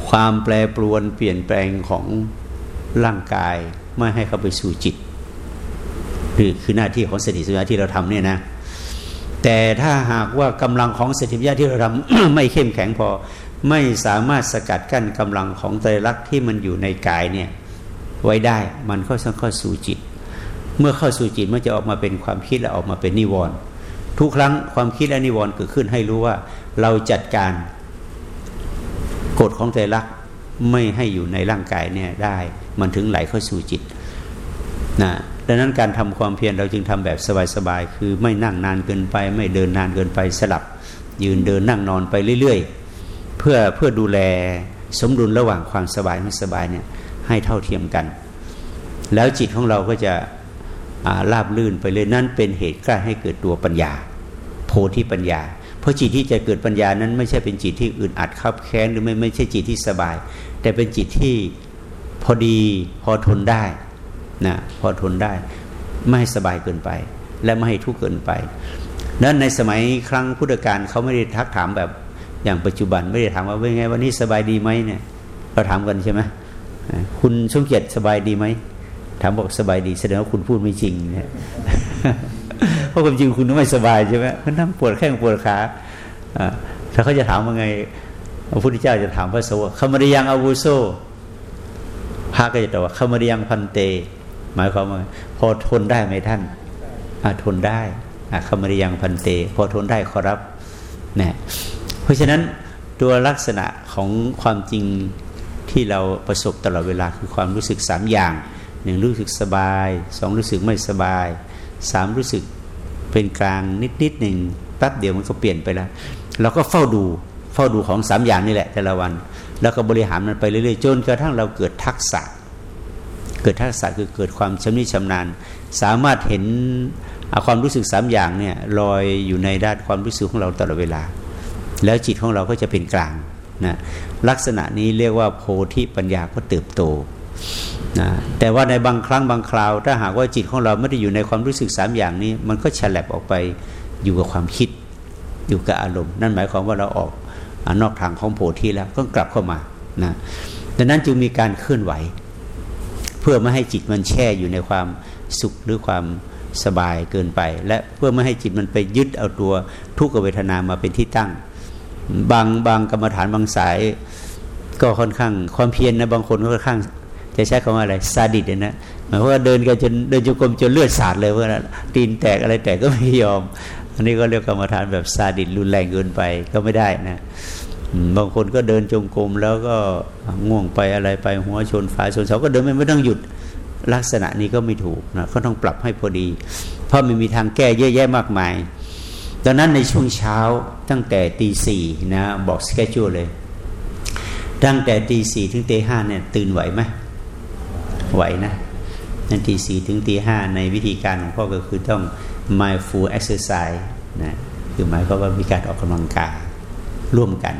ความแปรปรวนเปลี่ยนแปลงของร่างกายไม่ให้เข้าไปสู่จิต คือคือหน้าที่ของสติสัมปชัญญะที่เราทำเนี่ยนะแต่ถ้าหากว่ากำลังของสติสัมปชัญญะที่เราทำไม่เข้มแข็งพอ ไม่สามารถสกัดกั้นกำลังของไตรลักษณ์ที่มันอยู่ในกายเนี่ยไว้ได้มันก็ต้องเข้าสู่จิต เมื่อเข้าสู่จิตมันจะออกมาเป็นความคิดและออกมาเป็นนิวรณ์ทุกครั้งความคิดและนิวรณ์เกิดขึ้นให้รู้ว่าเราจัดการกฎของใจรักไม่ให้อยู่ในร่างกายเนี่ยได้ มันถึงไหลเข้าสู่จิตนะ ดังนั้นการทำความเพียรเราจึงทำแบบสบายๆคือไม่นั่งนานเกินไป ไม่เดินนานเกินไปสลับ ยืนเดินนั่งนอนไปเรื่อยๆ เพื่อเพื่อดูแลสมดุลระหว่างความสบายไม่สบายเนี่ยให้เท่าเทียมกัน แล้วจิตของเราก็จะราบลื่นไปเลยนั่นเป็นเหตุใกล้ให้เกิดตัวปัญญา โพธิปัญญา เพราะจิตที่จะเกิดปัญญานั้นไม่ใช่เป็นจิตที่อึดอัดขับแค้นหรือไม่ไม่ใช่จิตที่สบาย แต่เป็นจิตที่พอดีพอทนได้ นะพอทนได้ ไม่ให้สบายเกินไป และไม่ให้ทุกข์เกินไปนั้นในสมัยครั้งพุทธกาลเขาไม่ได้ทักถามแบบอย่างปัจจุบันไม่ได้ถามว่าเป็นไงวันนี้สบายดีไหมเนี่ยเราถามกันใช่ไหมคุณชงเกียรติสบายดีไหมถามบอกสบายดีแสดงว่าคุณพูดไม่จริงเนี่ยเพราะความจริงคุณไม่สบายใช่ไหมเขานั่งปวดแข้งปวดขาถ้าเขาจะถามว่าไงพระพุทธเจ้าจะถามพระสวคขมริยังอาวุโสพระก็จะตอบว่าขมริยังพันเต หมายความว่าพอทนได้ไหมท่านทนได้ขมริยังพันเต พอทนได้ขอรับนี่เพราะฉะนั้นตัวลักษณะของความจริงที่เราประสบตลอดเวลาคือความรู้สึกสามอย่างหนึ่งรู้สึกสบายสองรู้สึกไม่สบายสามรู้สึกเป็นกลางนิดนิดหนึ่งแป๊บเดียวมันก็เปลี่ยนไปแล้วเราก็เฝ้าดูเฝ้าดูของสามอย่างนี่แหละแต่ละวัน แล้วก็บริหารมันไปเรื่อยๆจนกระทั่งเราเกิดทักษะ เกิดทักษะคือเกิดความชำนิชำนาญ สามารถเห็นความรู้สึกสามอย่างเนี่ยลอยอยู่ในด้านความรู้สึกของเราตลอดเวลา แล้วจิตของเราก็จะเป็นกลางนะลักษณะนี้เรียกว่าโพธิปัญญาก็เติบโตนะแต่ว่าในบางครั้งบางคราว ถ้าหากว่าจิตของเราไม่ได้อยู่ในความรู้สึกสามอย่างนี้ มันก็ฉลับออกไปอยู่กับความคิด อยู่กับอารมณ์ นั่นหมายความว่าเราออกอนอกทางของโพธิแล้วก็กลับเข้ามานะดังนั้นจึงมีการเคลื่อนไหว เพื่อไม่ให้จิตมันแช่อยู่ในความสุขหรือความสบายเกินไป และเพื่อไม่ให้จิตมันไปยึดเอาตัวทุกขเวทนามาเป็นที่ตั้ง บางบางกรรมฐานบางสาย ก็ค่อนข้างความเพียรนะบางคนก็ค่อนข้างจะใช้คำว่าอะไรซาดิสนะหมายว่าเดินกันจนเดินจงกรมจนเลือดสาดเลยว่าตีนแตกอะไรแตกก็ไม่ยอม อันนี้ก็เรียกกรรมฐานแบบซาดิสรุนแรงเกินไปก็ไม่ได้นะ บางคนก็เดินจงกรมแล้วก็ง่วงไปอะไรไปหัวชนฝาชนเสาก็เดินไม่ไม่ต้องหยุดลักษณะนี้ก็ไม่ถูกนะก็ต้องปรับให้พอดี เพราะมันมีทางแก้เยอะแยะมากมายดังนั้นในช่วงเช้าตั้งแต่ตีสี่นะบอกสเกจูเลย ตั้งแต่ตีสี่ถึงตีห้าเนี่ยตื่นไหวไหมไหวนะนั่นทีสี่ถึงตีห้าในวิธีการของพ่อก็คือต้อง mindful exercise นะคือหมายความว่ามีการออกกำลังกายร่วมกัน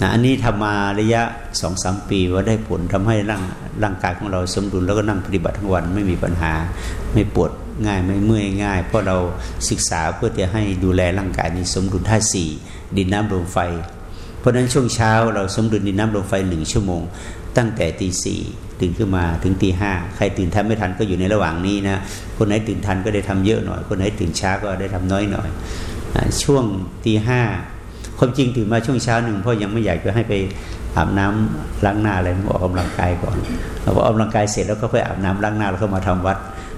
นะอันนี้ทำมาระยะสองสามปีว่าได้ผลทำให้ร่างร่างกายของเราสมดุลแล้วก็นั่งปฏิบัติทั้งวันไม่มีปัญหาไม่ปวดง่ายไม่เมื่อยง่าย เพราะเราศึกษาเพื่อจะให้ดูแลร่างกายนี้สมดุลท่าสี่ดินน้ำลมไฟ เพราะฉะนั้นช่วงเช้าเราสมดุลดินน้ำลมไฟหนึ่งชั่วโมง ตั้งแต่ตีสี่ตื่นขึ้นมาถึงตีห้าใครตื่นทันไม่ทันก็อยู่ในระหว่างนี้นะคนไหนตื่นทันก็ได้ทำเยอะหน่อย คนไหนตื่นช้าก็ได้ทำน้อยหน่อยช่วงตีห้า ความจริงตื่นมาช่วงเช้าหนึ่งพราะยังไม่อยากจะให้ไปอาบน้ำล้างหน้าอะไรออกกำลังกายก่อนแล้วพอออกกำลังกายเสร็จแล้วก็ไปอาบน้ำล้างหน้าแล้วก็มาทำวัด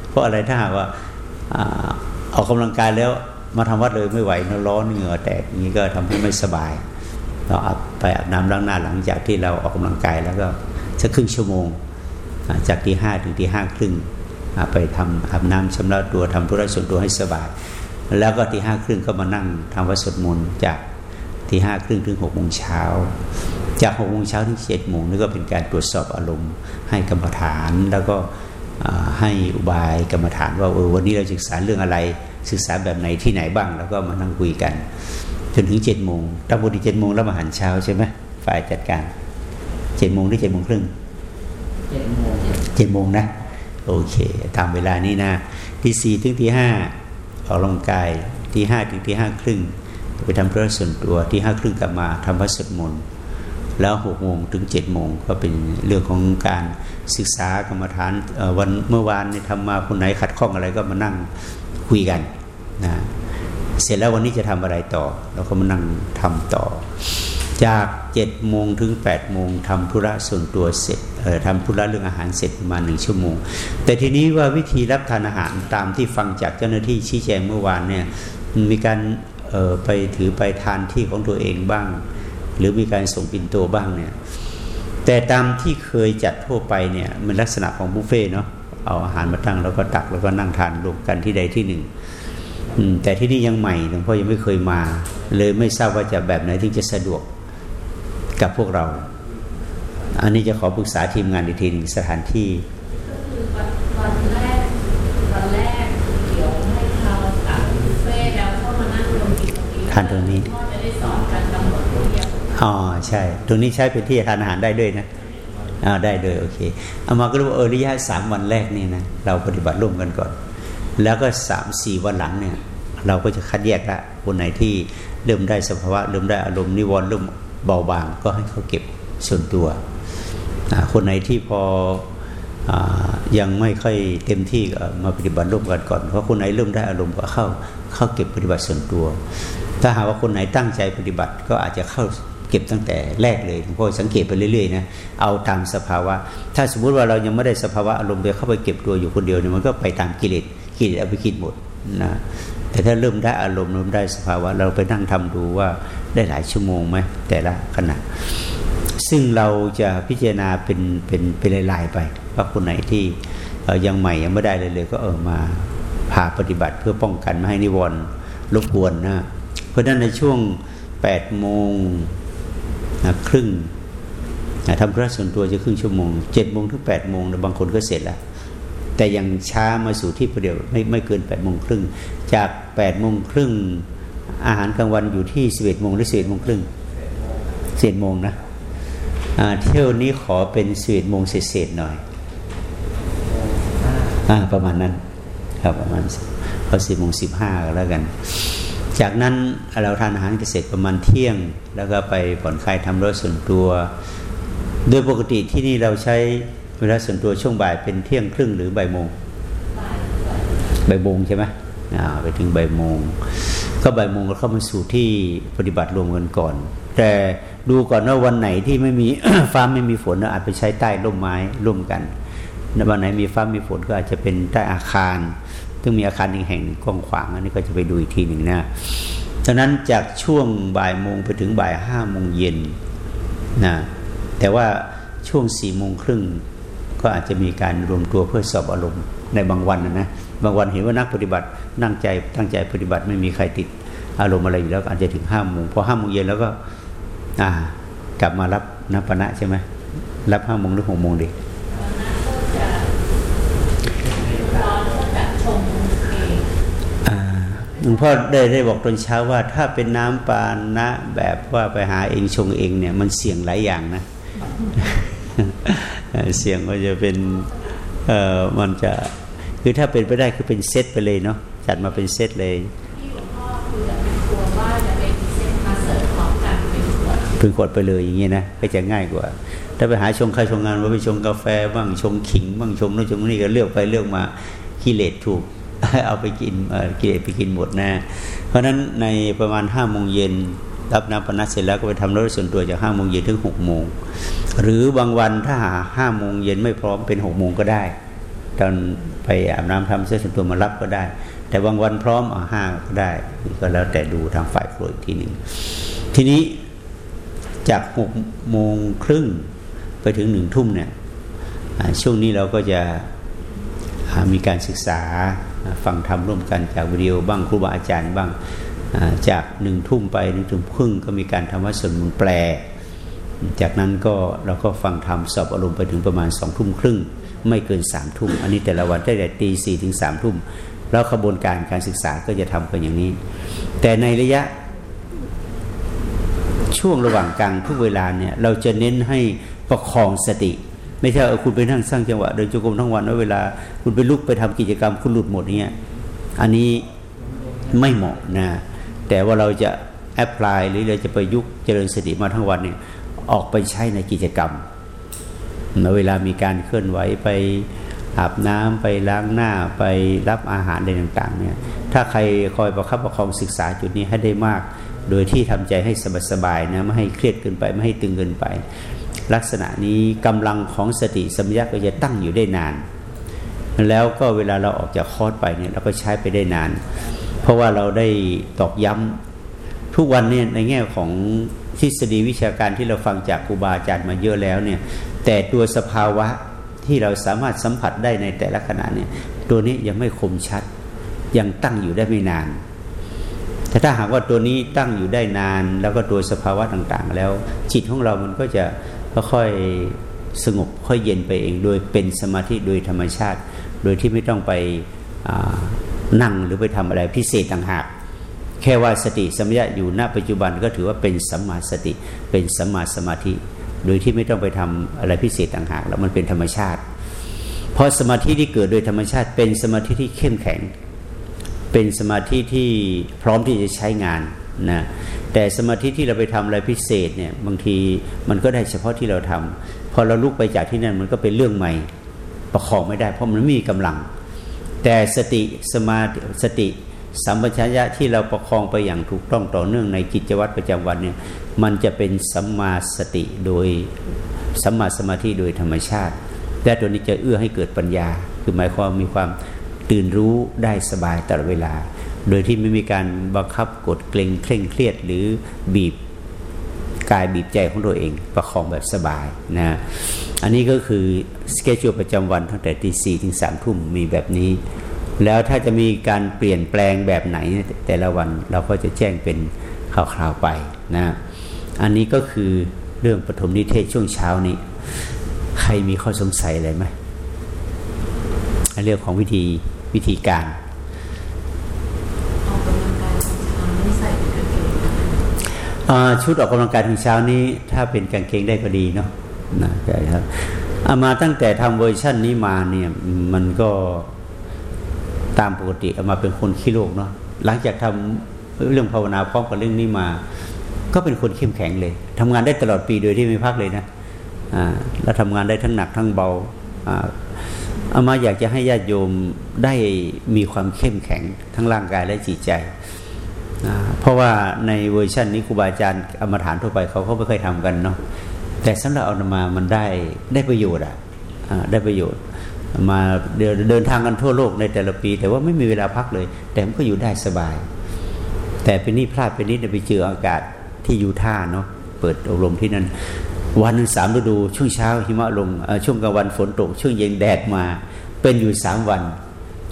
เพราะอะไรถ้าหากว่าออกกำลังกายแล้วมาทำวัดเลยไม่ไหวนะร้อนเหงื่อแตกอย่างนี้ก็ทำให้ไม่สบายเราอาบไปอาบน้ำล้างหน้าหลังจากที่เราออกกำลังกายแล้วก็สักครึ่งชั่วโมง จากที่ห้าถึงที่ห้าครึ่งไปทำอาบน้ำชำระตัวทำธุระส่วนตัวให้สบาย แล้วก็ที่ห้าครึ่งก็มานั่งทำวัดสวดมนต์จาก ที่ห้าครึ่งถึงหกโมงเช้า จากหกโมงเช้าถึงเจ็ดโมงนี่ก็เป็นการตรวจสอบอารมณ์ ให้กรรมฐานแล้วก็ให้อุบายกรรมฐานว่าเออวันนี้เราศึกษาเรื่องอะไร ศึกษาแบบไหนที่ไหนบ้าง แล้วก็มานั่งคุยกัน จนถึงเจ็ดโมงตั้งปกติเจ็ดโมงแล้วมาหันเช้าใช่ไหมฝ่ายจัดการเจ็ดโมงหรือเจ็ดโมงครึ่งเจ็ดโมงเจ็ดโมงนะ โอเค ตามเวลานี้นะที่สี่ถึงที่ห้าออกกำลังกายที่ห้าถึงที่ห้าครึ่ง ไปทำเพื่อส่วนตัวที่ห้าครึ่งกลับมาทำพระสวดมนต์แล้วหกโมงถึงเจ็ดโมงก็เป็นเรื่องของการศึกษากรรมฐานวันเมื่อวานนี่ทำมาคนไหนขัดข้องอะไรก็มานั่งคุยกันนะเสร็จแล้ววันนี้จะทำอะไรต่อเราก็มานั่งทำต่อ จากเจ็ดโมงถึงแปดโมงทำธุระส่วนตัวเสร็จทำธุระเรื่องอาหารเสร็จประมาณหนึ่งชั่วโมง แต่ทีนี้ว่าวิธีรับทานอาหารตามที่ฟังจากเจ้าหน้าที่ชี้แจงเมื่อวานเนี่ยมีการ ไปถือไปทานที่ของตัวเองบ้าง หรือมีการส่งปินโตบ้างเนี่ยแต่ตามที่เคยจัดทั่วไปเนี่ยมันลักษณะของบุฟเฟ่เนาะเอาอาหารมาตั้งแล้วก็ตักแล้วก็นั่งทานรวมกันที่ใดที่หนึ่งแต่ที่นี่ยังใหม่หลวงพ่อยังไม่เคยมา เลยไม่ทราบว่าจะแบบไหนที่จะสะดวกกับพวกเรา อันนี้จะขอปรึกษาทีมงานอีกทีนึงสถานที่ ทานตรงนี้อ๋อใช่ ตรงนี้ใช้เป็นที่ทานอาหารได้ด้วยนะอ่าได้เลยโอเคเอามาก็รู้ว่าเออระยะสามวันแรกนี่นะเราปฏิบัติร่วมกันก่อน แล้วก็สามสี่วันหลังเนี่ย เราก็จะคัดแยกละคนไหนที่เริ่มได้สภาวะเริ่มได้อารมณ์นิวรณ์เริ่มเบาบางก็ให้เขาเก็บส่วนตัว คนไหนที่พออยังไม่ค่อยเต็มที่ก็มาปฏิบัติร่วมกันก่อนเพราะคนไหนเริ่มได้อารมณ์ก็เข้าเข้าเก็บปฏิบัติส่วนตัว ถ้าหากว่าคนไหนตั้งใจปฏิบัติก็อาจจะเข้าเก็บตั้งแต่แรกเลยหลวงพ่อสังเกตไปเรื่อยๆนะเอาตามสภาวะ ถ้าสมมุติว่าเรายังไม่ได้สภาวะอารมณ์เดียวเข้าไปเก็บตัวอยู่คนเดียวเนี่ยมันก็ไปตามกิเลสกิเลสเอาไปคิดหมดนะแต่ถ้าเริ่มได้อารมณ์เริ่มได้สภาวะ เราไปนั่งทำดูว่าได้หลายชั่วโมงไหมแต่ละขณะซึ่งเราจะพิจารณาเป็นเป็นเป็นลายๆไป ว่าคนไหนที่ยังใหม่ยังไม่ได้เลยเลย ก็เออมาพาปฏิบัติเพื่อป้องกันไม่ให้นิวรณ์รบกวนนะ เพราะนั้นในช่วง8โมงนะครึ่งนะทำธุระส่วนตัวจะครึ่งชั่วโมงเจ็ดโมงถึงแปดโมงบางคนก็เสร็จแล้วแต่ยังช้ามาสู่ที่ประเดี๋ยวไม่ไม่เกินแปดโมงครึ่งจากแปดโมงครึ่งอาหารกลางวันอยู่ที่สิบเอ็ดโมงหรือสิบเอ็ดโมงครึ่งสิบเอ็ดโมงนะเที่ยวนี้ขอเป็นสิบเอ็ดโมงเศษหน่อยประมาณนั้นครับประมาณพอสิบโมงสิบห้าแล้วกัน จากนั้นเราทานอาหารเสร็จประมาณเที่ยง แล้วก็ไปผ่อนคลายทำรถส่วนตัว โดยปกติที่นี่เราใช้เวลาส่วนตัวช่วงบ่ายเป็นเที่ยงครึ่งหรือบ่ายโมงบ่ายโมงใช่ไหมไปถึงบ่ายโมง ก็บ่ายโมงก็เข้ามาสู่ที่ปฏิบัติรวมกันก่อน แต่ดูก่อนว่าวันไหนที่ไม่มีฟ้าไม่มีฝนเราอาจไปใช้ใต้ร่มไม้ร่วมกันวันไหนมีฟ้ามีฝนก็อาจจะเป็นใต้อาคาร ซึ่งมีอาคารหนึ่งแห่งกว้างขวาง อันนี้ก็จะไปดูอีกทีหนึ่งนะดังนั้นจากช่วงบ่ายโมงไปถึงบ่ายห้าโมงเย็นนะแต่ว่าช่วงสี่โมงครึ่งก็อาจจะมีการรวมตัวเพื่อสอบอารมณ์ในบางวันนะนะบางวันเห็นว่านักปฏิบัตินั่งใจตั้งใจปฏิบัติไม่มีใครติดอารมณ์อะไรอยู่แล้วอาจจะถึงห้าโมงพอห้าโมงเย็นแล้วก็ อ่ากลับมารับนับปณะใช่ไหมรับห้าโมงหรือหกโมงดี หลวงพ่อได้ได้บอกตอนเช้าว่า ถ้าเป็นน้ำปานะ แบบว่าไปหาเองชงเองเนี่ย มันเสี่ยงหลายอย่างนะ เสี่ยงว่าจะเป็นเอ่อมันจะคือถ้าเป็นไปได้คือเป็นเซตไปเลยเนาะจัดมาเป็นเซตเลยเป็นขวดไปเลยอย่างเงี้ยนะก็จะง่ายกว่า ถ้าไปหาชงใครชงงานว่าไปชงกาแฟบ้างชงขิงบ้างชงนู่นชงนี่ก็เลือกไปเลือกมากิเลสถูก เอาไปกินกิเลสไปกินหมดนะ เพราะฉะนั้นในประมาณห้าโมงเย็นรับน้ำปนัดเสร็จแล้วก็ไปทำรถส่วนตัวจากห้าโมงเย็นถึงหกโมงหรือบางวันถ้าหาห้าโมงเย็นไม่พร้อมเป็นหกโมงก็ได้ ตอนไปอาบน้ำทำเสื้อส่วนตัวมารับก็ได้ แต่บางวันพร้อมอ่าห้าก็ได้ก็แล้วแต่ดูทางฝ่ายครัวอีกทีหนึ่งทีนี้จากหกโมงครึ่งไปถึงหนึ่งทุ่มเนี่ยช่วงนี้เราก็จะ มีการศึกษาฟังธรรมร่วมกันจากวิดีโอบ้างครูบาอาจารย์บ้างจากหนึ่งทุ่มไปหนึ่งทุ่มครึ่งก็มีการทำวัดสวดมนต์แปล จากนั้นก็เราก็ฟังธรรมสอบอารมณ์ไปถึงประมาณสองทุ่มครึ่ง ไม่เกินสามทุ่มอันนี้แต่ละวันตั้งแต่ตีสี่ถึงสามทุ่มแล้วขบวนการการศึกษาก็จะทำกันอย่างนี้ แต่ในระยะช่วงระหว่างกลางทุกเวลาเนี่ยเราจะเน้นให้ประคองสติ ไม่ใช่คุณไปนั่งสร้างจังหวะเดินจงกรมทั้งวันแล้วเวลา คุณไปลุกไปทำกิจกรรมคุณหลุดหมดเนี่ยอันนี้ไม่เหมาะนะแต่ว่าเราจะแอพพลายหรือเราจะไปยุกเจริญสติมาทั้งวันเนี่ยออกไปใช้ในกิจกรรมเวลามีการเคลื่อนไหวไปอาบน้ำไปล้างหน้าไปรับอาหารอะไรต่างๆเนี่ยถ้าใครคอยประคับประคองศึกษาจุดนี้ให้ได้มาก โดยที่ทำใจให้สบายๆนะไม่ให้เครียดเกินไป ไม่ให้ตึงเกินไป ลักษณะนี้กำลังของสติสมัยก็จะตั้งอยู่ได้นาน แล้วก็เวลาเราออกจากคอร์สไปเนี่ยเราก็ใช้ไปได้นาน เพราะว่าเราได้ตอกย้ำทุกวันเนี่ยในแง่ของทฤษฎีวิชาการที่เราฟังจากครูบาอาจารย์มาเยอะแล้วเนี่ยแต่ตัวสภาวะที่เราสามารถสัมผัสได้ในแต่ละขณะเนี่ยตัวนี้ยังไม่คมชัด ยังตั้งอยู่ได้ไม่นาน แต่ถ้าหากว่าตัวนี้ตั้งอยู่ได้นาน แล้วก็ตัวสภาวะต่างๆ แล้วจิตของเรามันก็จะ ก็ค่อยสงบค่อยเย็นไปเอง โดยเป็นสมาธิโดยธรรมชาติ โดยที่ไม่ต้องไปนั่งหรือไปทำอะไรพิเศษต่างหาก แค่ว่าสติสมัยอยู่ณปัจจุบันก็ถือว่าเป็นสัมมาสติ เป็นสัมมาสมาธิ โดยที่ไม่ต้องไปทำอะไรพิเศษต่างหาก แล้วมันเป็นธรรมชาติ เพราะสมาธิที่เกิดโดยธรรมชาติ เป็นสมาธิที่เข้มแข็ง เป็นสมาธิที่พร้อมที่จะใช้งาน นะแต่สมาธิที่เราไปทำอะไรพิเศษเนี่ยบางทีมันก็ได้เฉพาะที่เราทำพอเราลุกไปจากที่นั่นมันก็เป็นเรื่องใหม่ประคองไม่ได้ เพราะมันไม่มีกำลัง แต่สติสมาสติสัมปชัญญะที่เราประคองไปอย่างถูกต้องต่อเนื่องในกิจวัตรประจำวันเนี่ยมันจะเป็นสัมมาสติโดยสัมมาสมาธิโดยธรรมชาติ แต่ตัวนี้จะเอื้อให้เกิดปัญญา คือหมายความมีความตื่นรู้ได้สบายตลอดเวลา โดยที่ไม่มีการบังคับกดเกรงเคร่งเครียดหรือบีบกายบีบใจของตัวเอง ประคองแบบสบายนะอันนี้ก็คือสเกจจูประจำวันตั้งแต่ตีสี่ถึงสามทุ่มมีแบบนี้ แล้วถ้าจะมีการเปลี่ยนแปลงแบบไหนแต่ละวันเราก็จะแจ้งเป็นคราวๆไปนะอันนี้ก็คือเรื่องปฐมนิเทศช่วงเช้านี้ ใครมีข้อสงสัยอะไรไหมเรื่องของวิธีวิธีการ ชุดออกกำลังกายทางเช้านี้ ถ้าเป็นกางเกงได้ก็ดีเนาะนะใช่ครับเอามาตั้งแต่ทำเวอร์ชันนี้มาเนี่ยมันก็ตามปกติเอามาเป็นคนขี้โลกเนาะหลังจากทำเรื่องภาวนาพร้อมกับเรื่องนี้มา ก็เป็นคนเข้มแข็งเลยทำงานได้ตลอดปีโดยที่ไม่พักเลยนะอ่าแล้วทำงานได้ทั้งหนักทั้งเบาอ่าเอามาอยากจะให้ญาติโยมได้มีความเข้มแข็งทั้งร่างกายและจิตใจ เพราะว่าในเวอร์ชันนี้ครูบาอาจารย์อมฐานทั่วไปเขาเขาไม่เคยทำกันเนาะแต่สำหรับเอามามันได้ได้ประโยชน์อะได้ประโยชน์มาเดินทางกันทั่วโลกในแต่ละปี แต่ว่าไม่มีเวลาพักเลย แต่มันก็อยู่ได้สบาย แต่เป็นนี่พลาดไปนิดไปเจออากาศที่ยูท่าเนาะเปิดอบรมที่นั่นวันสามฤดู ช่วงเช้าหิมะลงช่วงกลางวันฝนตก ช่วงเย็นแดดมา เป็นอยู่สามวัน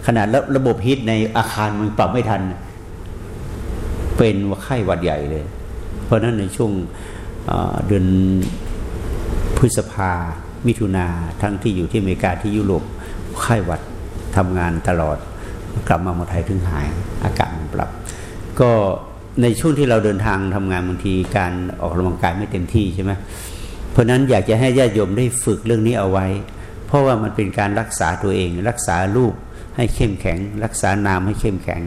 ขนาดระบบฮิตในอาคารมันปรับไม่ทัน เป็นว่าไข้หวัดใหญ่เลย เพราะนั้นในช่วงเดือนพฤษภา มิถุนาทั้งที่อยู่ที่อเมริกาที่ยุโรปไข้หวัดทำงานตลอด กลับมาเมืองไทยถึงหาย อากาศมันปรับ ก็ในช่วงที่เราเดินทางทำงานบางทีการออกกำลังกายไม่เต็มที่ใช่ไหมเพราะนั้นอยากจะให้ญาติโยมได้ฝึกเรื่องนี้เอาไว้ เพราะว่ามันเป็นการรักษาตัวเอง รักษาลูกให้เข้มแข็ง รักษานามให้เข้มแข็ง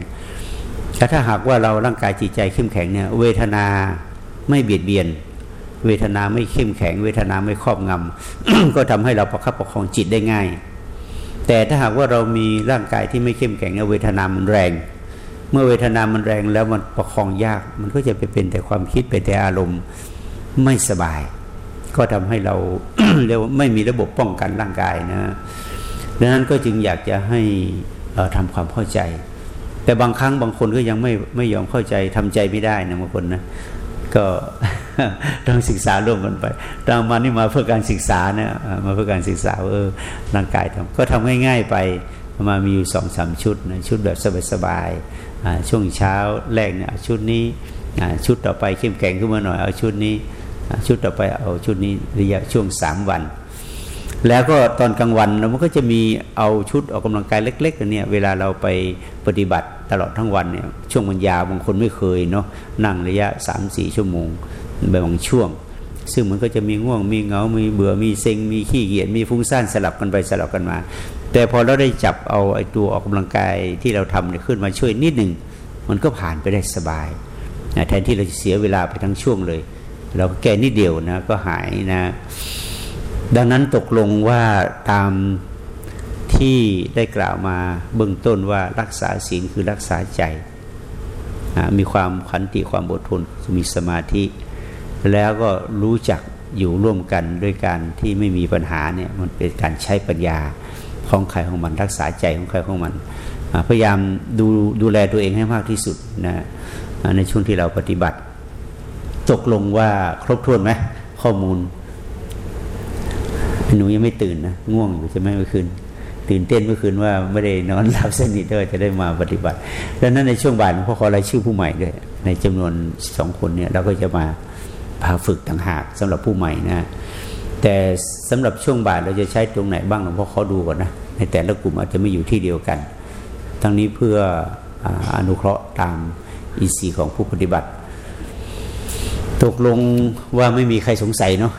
แต่ถ้าหากว่าเราร่างกายจิตใจเข้มแข็งเนี่ย เวทนาไม่เบียดเบียน เวทนาไม่เข้มแข็ง เวทนาไม่ครอบงำก็ทำให้เราประคับประคองจิตได้ง่าย แต่ถ้าหากว่าเรามีร่างกายที่ไม่เข้มแข็งเวทนามันแรง เมื่อเวทนามันแรงแล้วมันประคองยาก มันก็จะไปเป็นแต่ความคิดเป็นแต่อารมณ์ไม่สบาย ก็ทำให้เราเรียกว่าไม่มีระบบป้องกันร่างกายนะดังนั้นก็จึงอยากจะให้เราทำความเข้าใจ แต่บางครั้งบางคนก็ยังไม่ไม่ยอมเข้าใจทำใจไม่ได้นะบางคนนะก็ต้องศึกษาร่วมกันไปตามมานี่มาเพื่อการศึกษานะมาเพื่อการศึกษาเออร่างกายทำก็ทำง่ายๆไปมามีอยู่สองสามชุดนะชุดแบบสบายๆช่วงเช้าแรกเนี่ยชุดนี้ชุดต่อไปเข้มแข็งขึ้นมาหน่อยเอาชุดนี้ชุดต่อไปเอาชุดนี้ระยะช่วงสามวัน แล้วก็ตอนกลางวันเรามันก็จะมีเอาชุดออกกำลังกายเล็กๆเนี่ยเวลาเราไปปฏิบัติตลอดทั้งวันเนี่ยช่วงมันยาวบางคนไม่เคยเนาะนั่งระยะสามสี่ชั่วโมงบางช่วง ซึ่งมันก็จะมีง่วงมีเหงา มีเบื่อมีเซ็ง มีขี้เกียจมีฟุ้งซ่านสลับกันไปสลับกันมา แต่พอเราได้จับเอาไอ้ตัวออกกำลังกายที่เราทำเนี่ยขึ้นมาช่วยนิดหนึ่งมันก็ผ่านไปได้สบายแทนที่เราจะเสียเวลาไปทั้งช่วงเลย เราก็แก้นิดเดียวนะก็หายนะ ดังนั้นตกลงว่าตามที่ได้กล่าวมาเบื้องต้นว่ารักษาศีลคือรักษาใจ มีความขันติความอดทนมีสมาธิ แล้วก็รู้จักอยู่ร่วมกันด้วยการที่ไม่มีปัญหาเนี่ยมันเป็นการใช้ปัญญาของใครของมันรักษาใจของใครของมันพยายามดูดูแลตัวเองให้มากที่สุดนะในช่วงที่เราปฏิบัติ ตกลงว่าครบถ้วนไหมข้อมูล หนูยังไม่ตื่นนะง่วงอยู่ใช่ไหมเมื่อคืนตื่นเต้นเมื่อคืนว่าไม่ได้นอนหลับสนิทด้วยจะได้มาปฏิบัติดังนั้นในช่วงบ่ายหลวงพ่อขอรายชื่อผู้ใหม่ด้วยในจำนวนสองคนเนี่ยเราก็จะมาพาฝึกต่างหากสำหรับผู้ใหม่นะแต่สำหรับช่วงบ่ายเราจะใช้ตรงไหนบ้างหลวงพ่อเขาดูก่อนนะในแต่ละกลุ่มอาจจะไม่อยู่ที่เดียวกัน ทั้งนี้เพื่ออนุเคราะห์ตามอินทรีย์ของผู้ปฏิบัติ ตกลงว่าไม่มีใครสงสัยเนาะ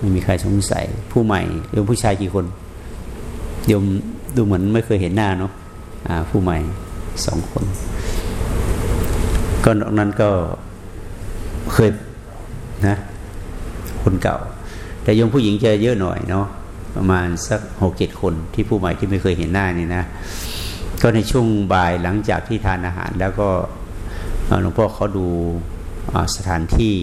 ไม่มีใครสงสัย ผู้ใหม่โยมผู้ชายกี่คนโยมดูเหมือนไม่เคยเห็นหน้าเนาะผู้ใหม่สองคน ก็นอกนั้นก็เคยนะคนเก่า แต่โยมผู้หญิงจะเยอะหน่อยเนาะประมาณสักหกเจ็ดคนที่ผู้ใหม่ที่ไม่เคยเห็นหน้านี่นะ ก็ในช่วงบ่ายหลังจากที่ทานอาหาร แล้วก็หลวงพ่อเขาดูสถานที่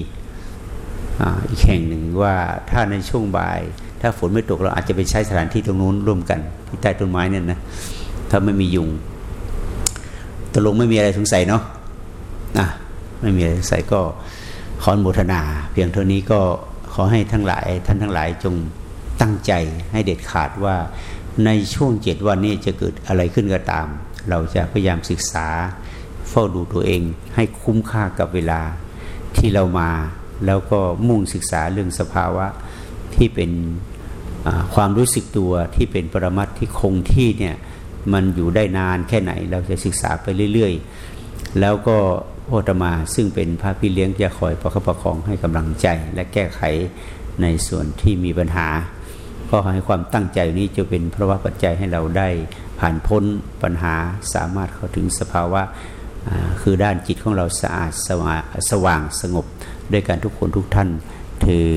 อีกแห่งหนึ่งว่าถ้าในช่วงบ่าย ถ้าฝนไม่ตกเราอาจจะไปใช้สถานที่ตรงนู้นร่วมกันที่ใต้ต้นไม้เนี่ยนะถ้าไม่มียุงตกลงไม่มีอะไรสงสัยเนาะนะไม่มีอะไรสงสัยก็ขออนุโมทนา เพียงเท่านี้ก็ขอให้ทั้งหลายท่านทั้งหลายจงตั้งใจให้เด็ดขาดว่าในช่วงเจ็ดวันนี้จะเกิดอะไรขึ้นก็ตาม เราจะพยายามศึกษา เฝ้าดูตัวเองให้คุ้มค่ากับเวลาที่เรามา แล้วก็มุ่งศึกษาเรื่องสภาวะที่เป็นความรู้สึกตัวที่เป็นปรมัตที่คงที่เนี่ยมันอยู่ได้นานแค่ไหน เราจะศึกษาไปเรื่อย ๆ แล้วก็โอตมาซึ่งเป็นพระพี่เลี้ยงจะคอยประคับประคองให้กำลังใจ และแก้ไขในส่วนที่มีปัญหา ก็ให้ความตั้งใจนี้จะเป็นพระว่าปัจจัยให้เราได้ผ่านพ้นปัญหาสามารถเข้าถึงสภาวะคือด้านจิตของเราสะอาดสว่างสว่างสงบ ด้วยการทุกคนทุกท่านถือ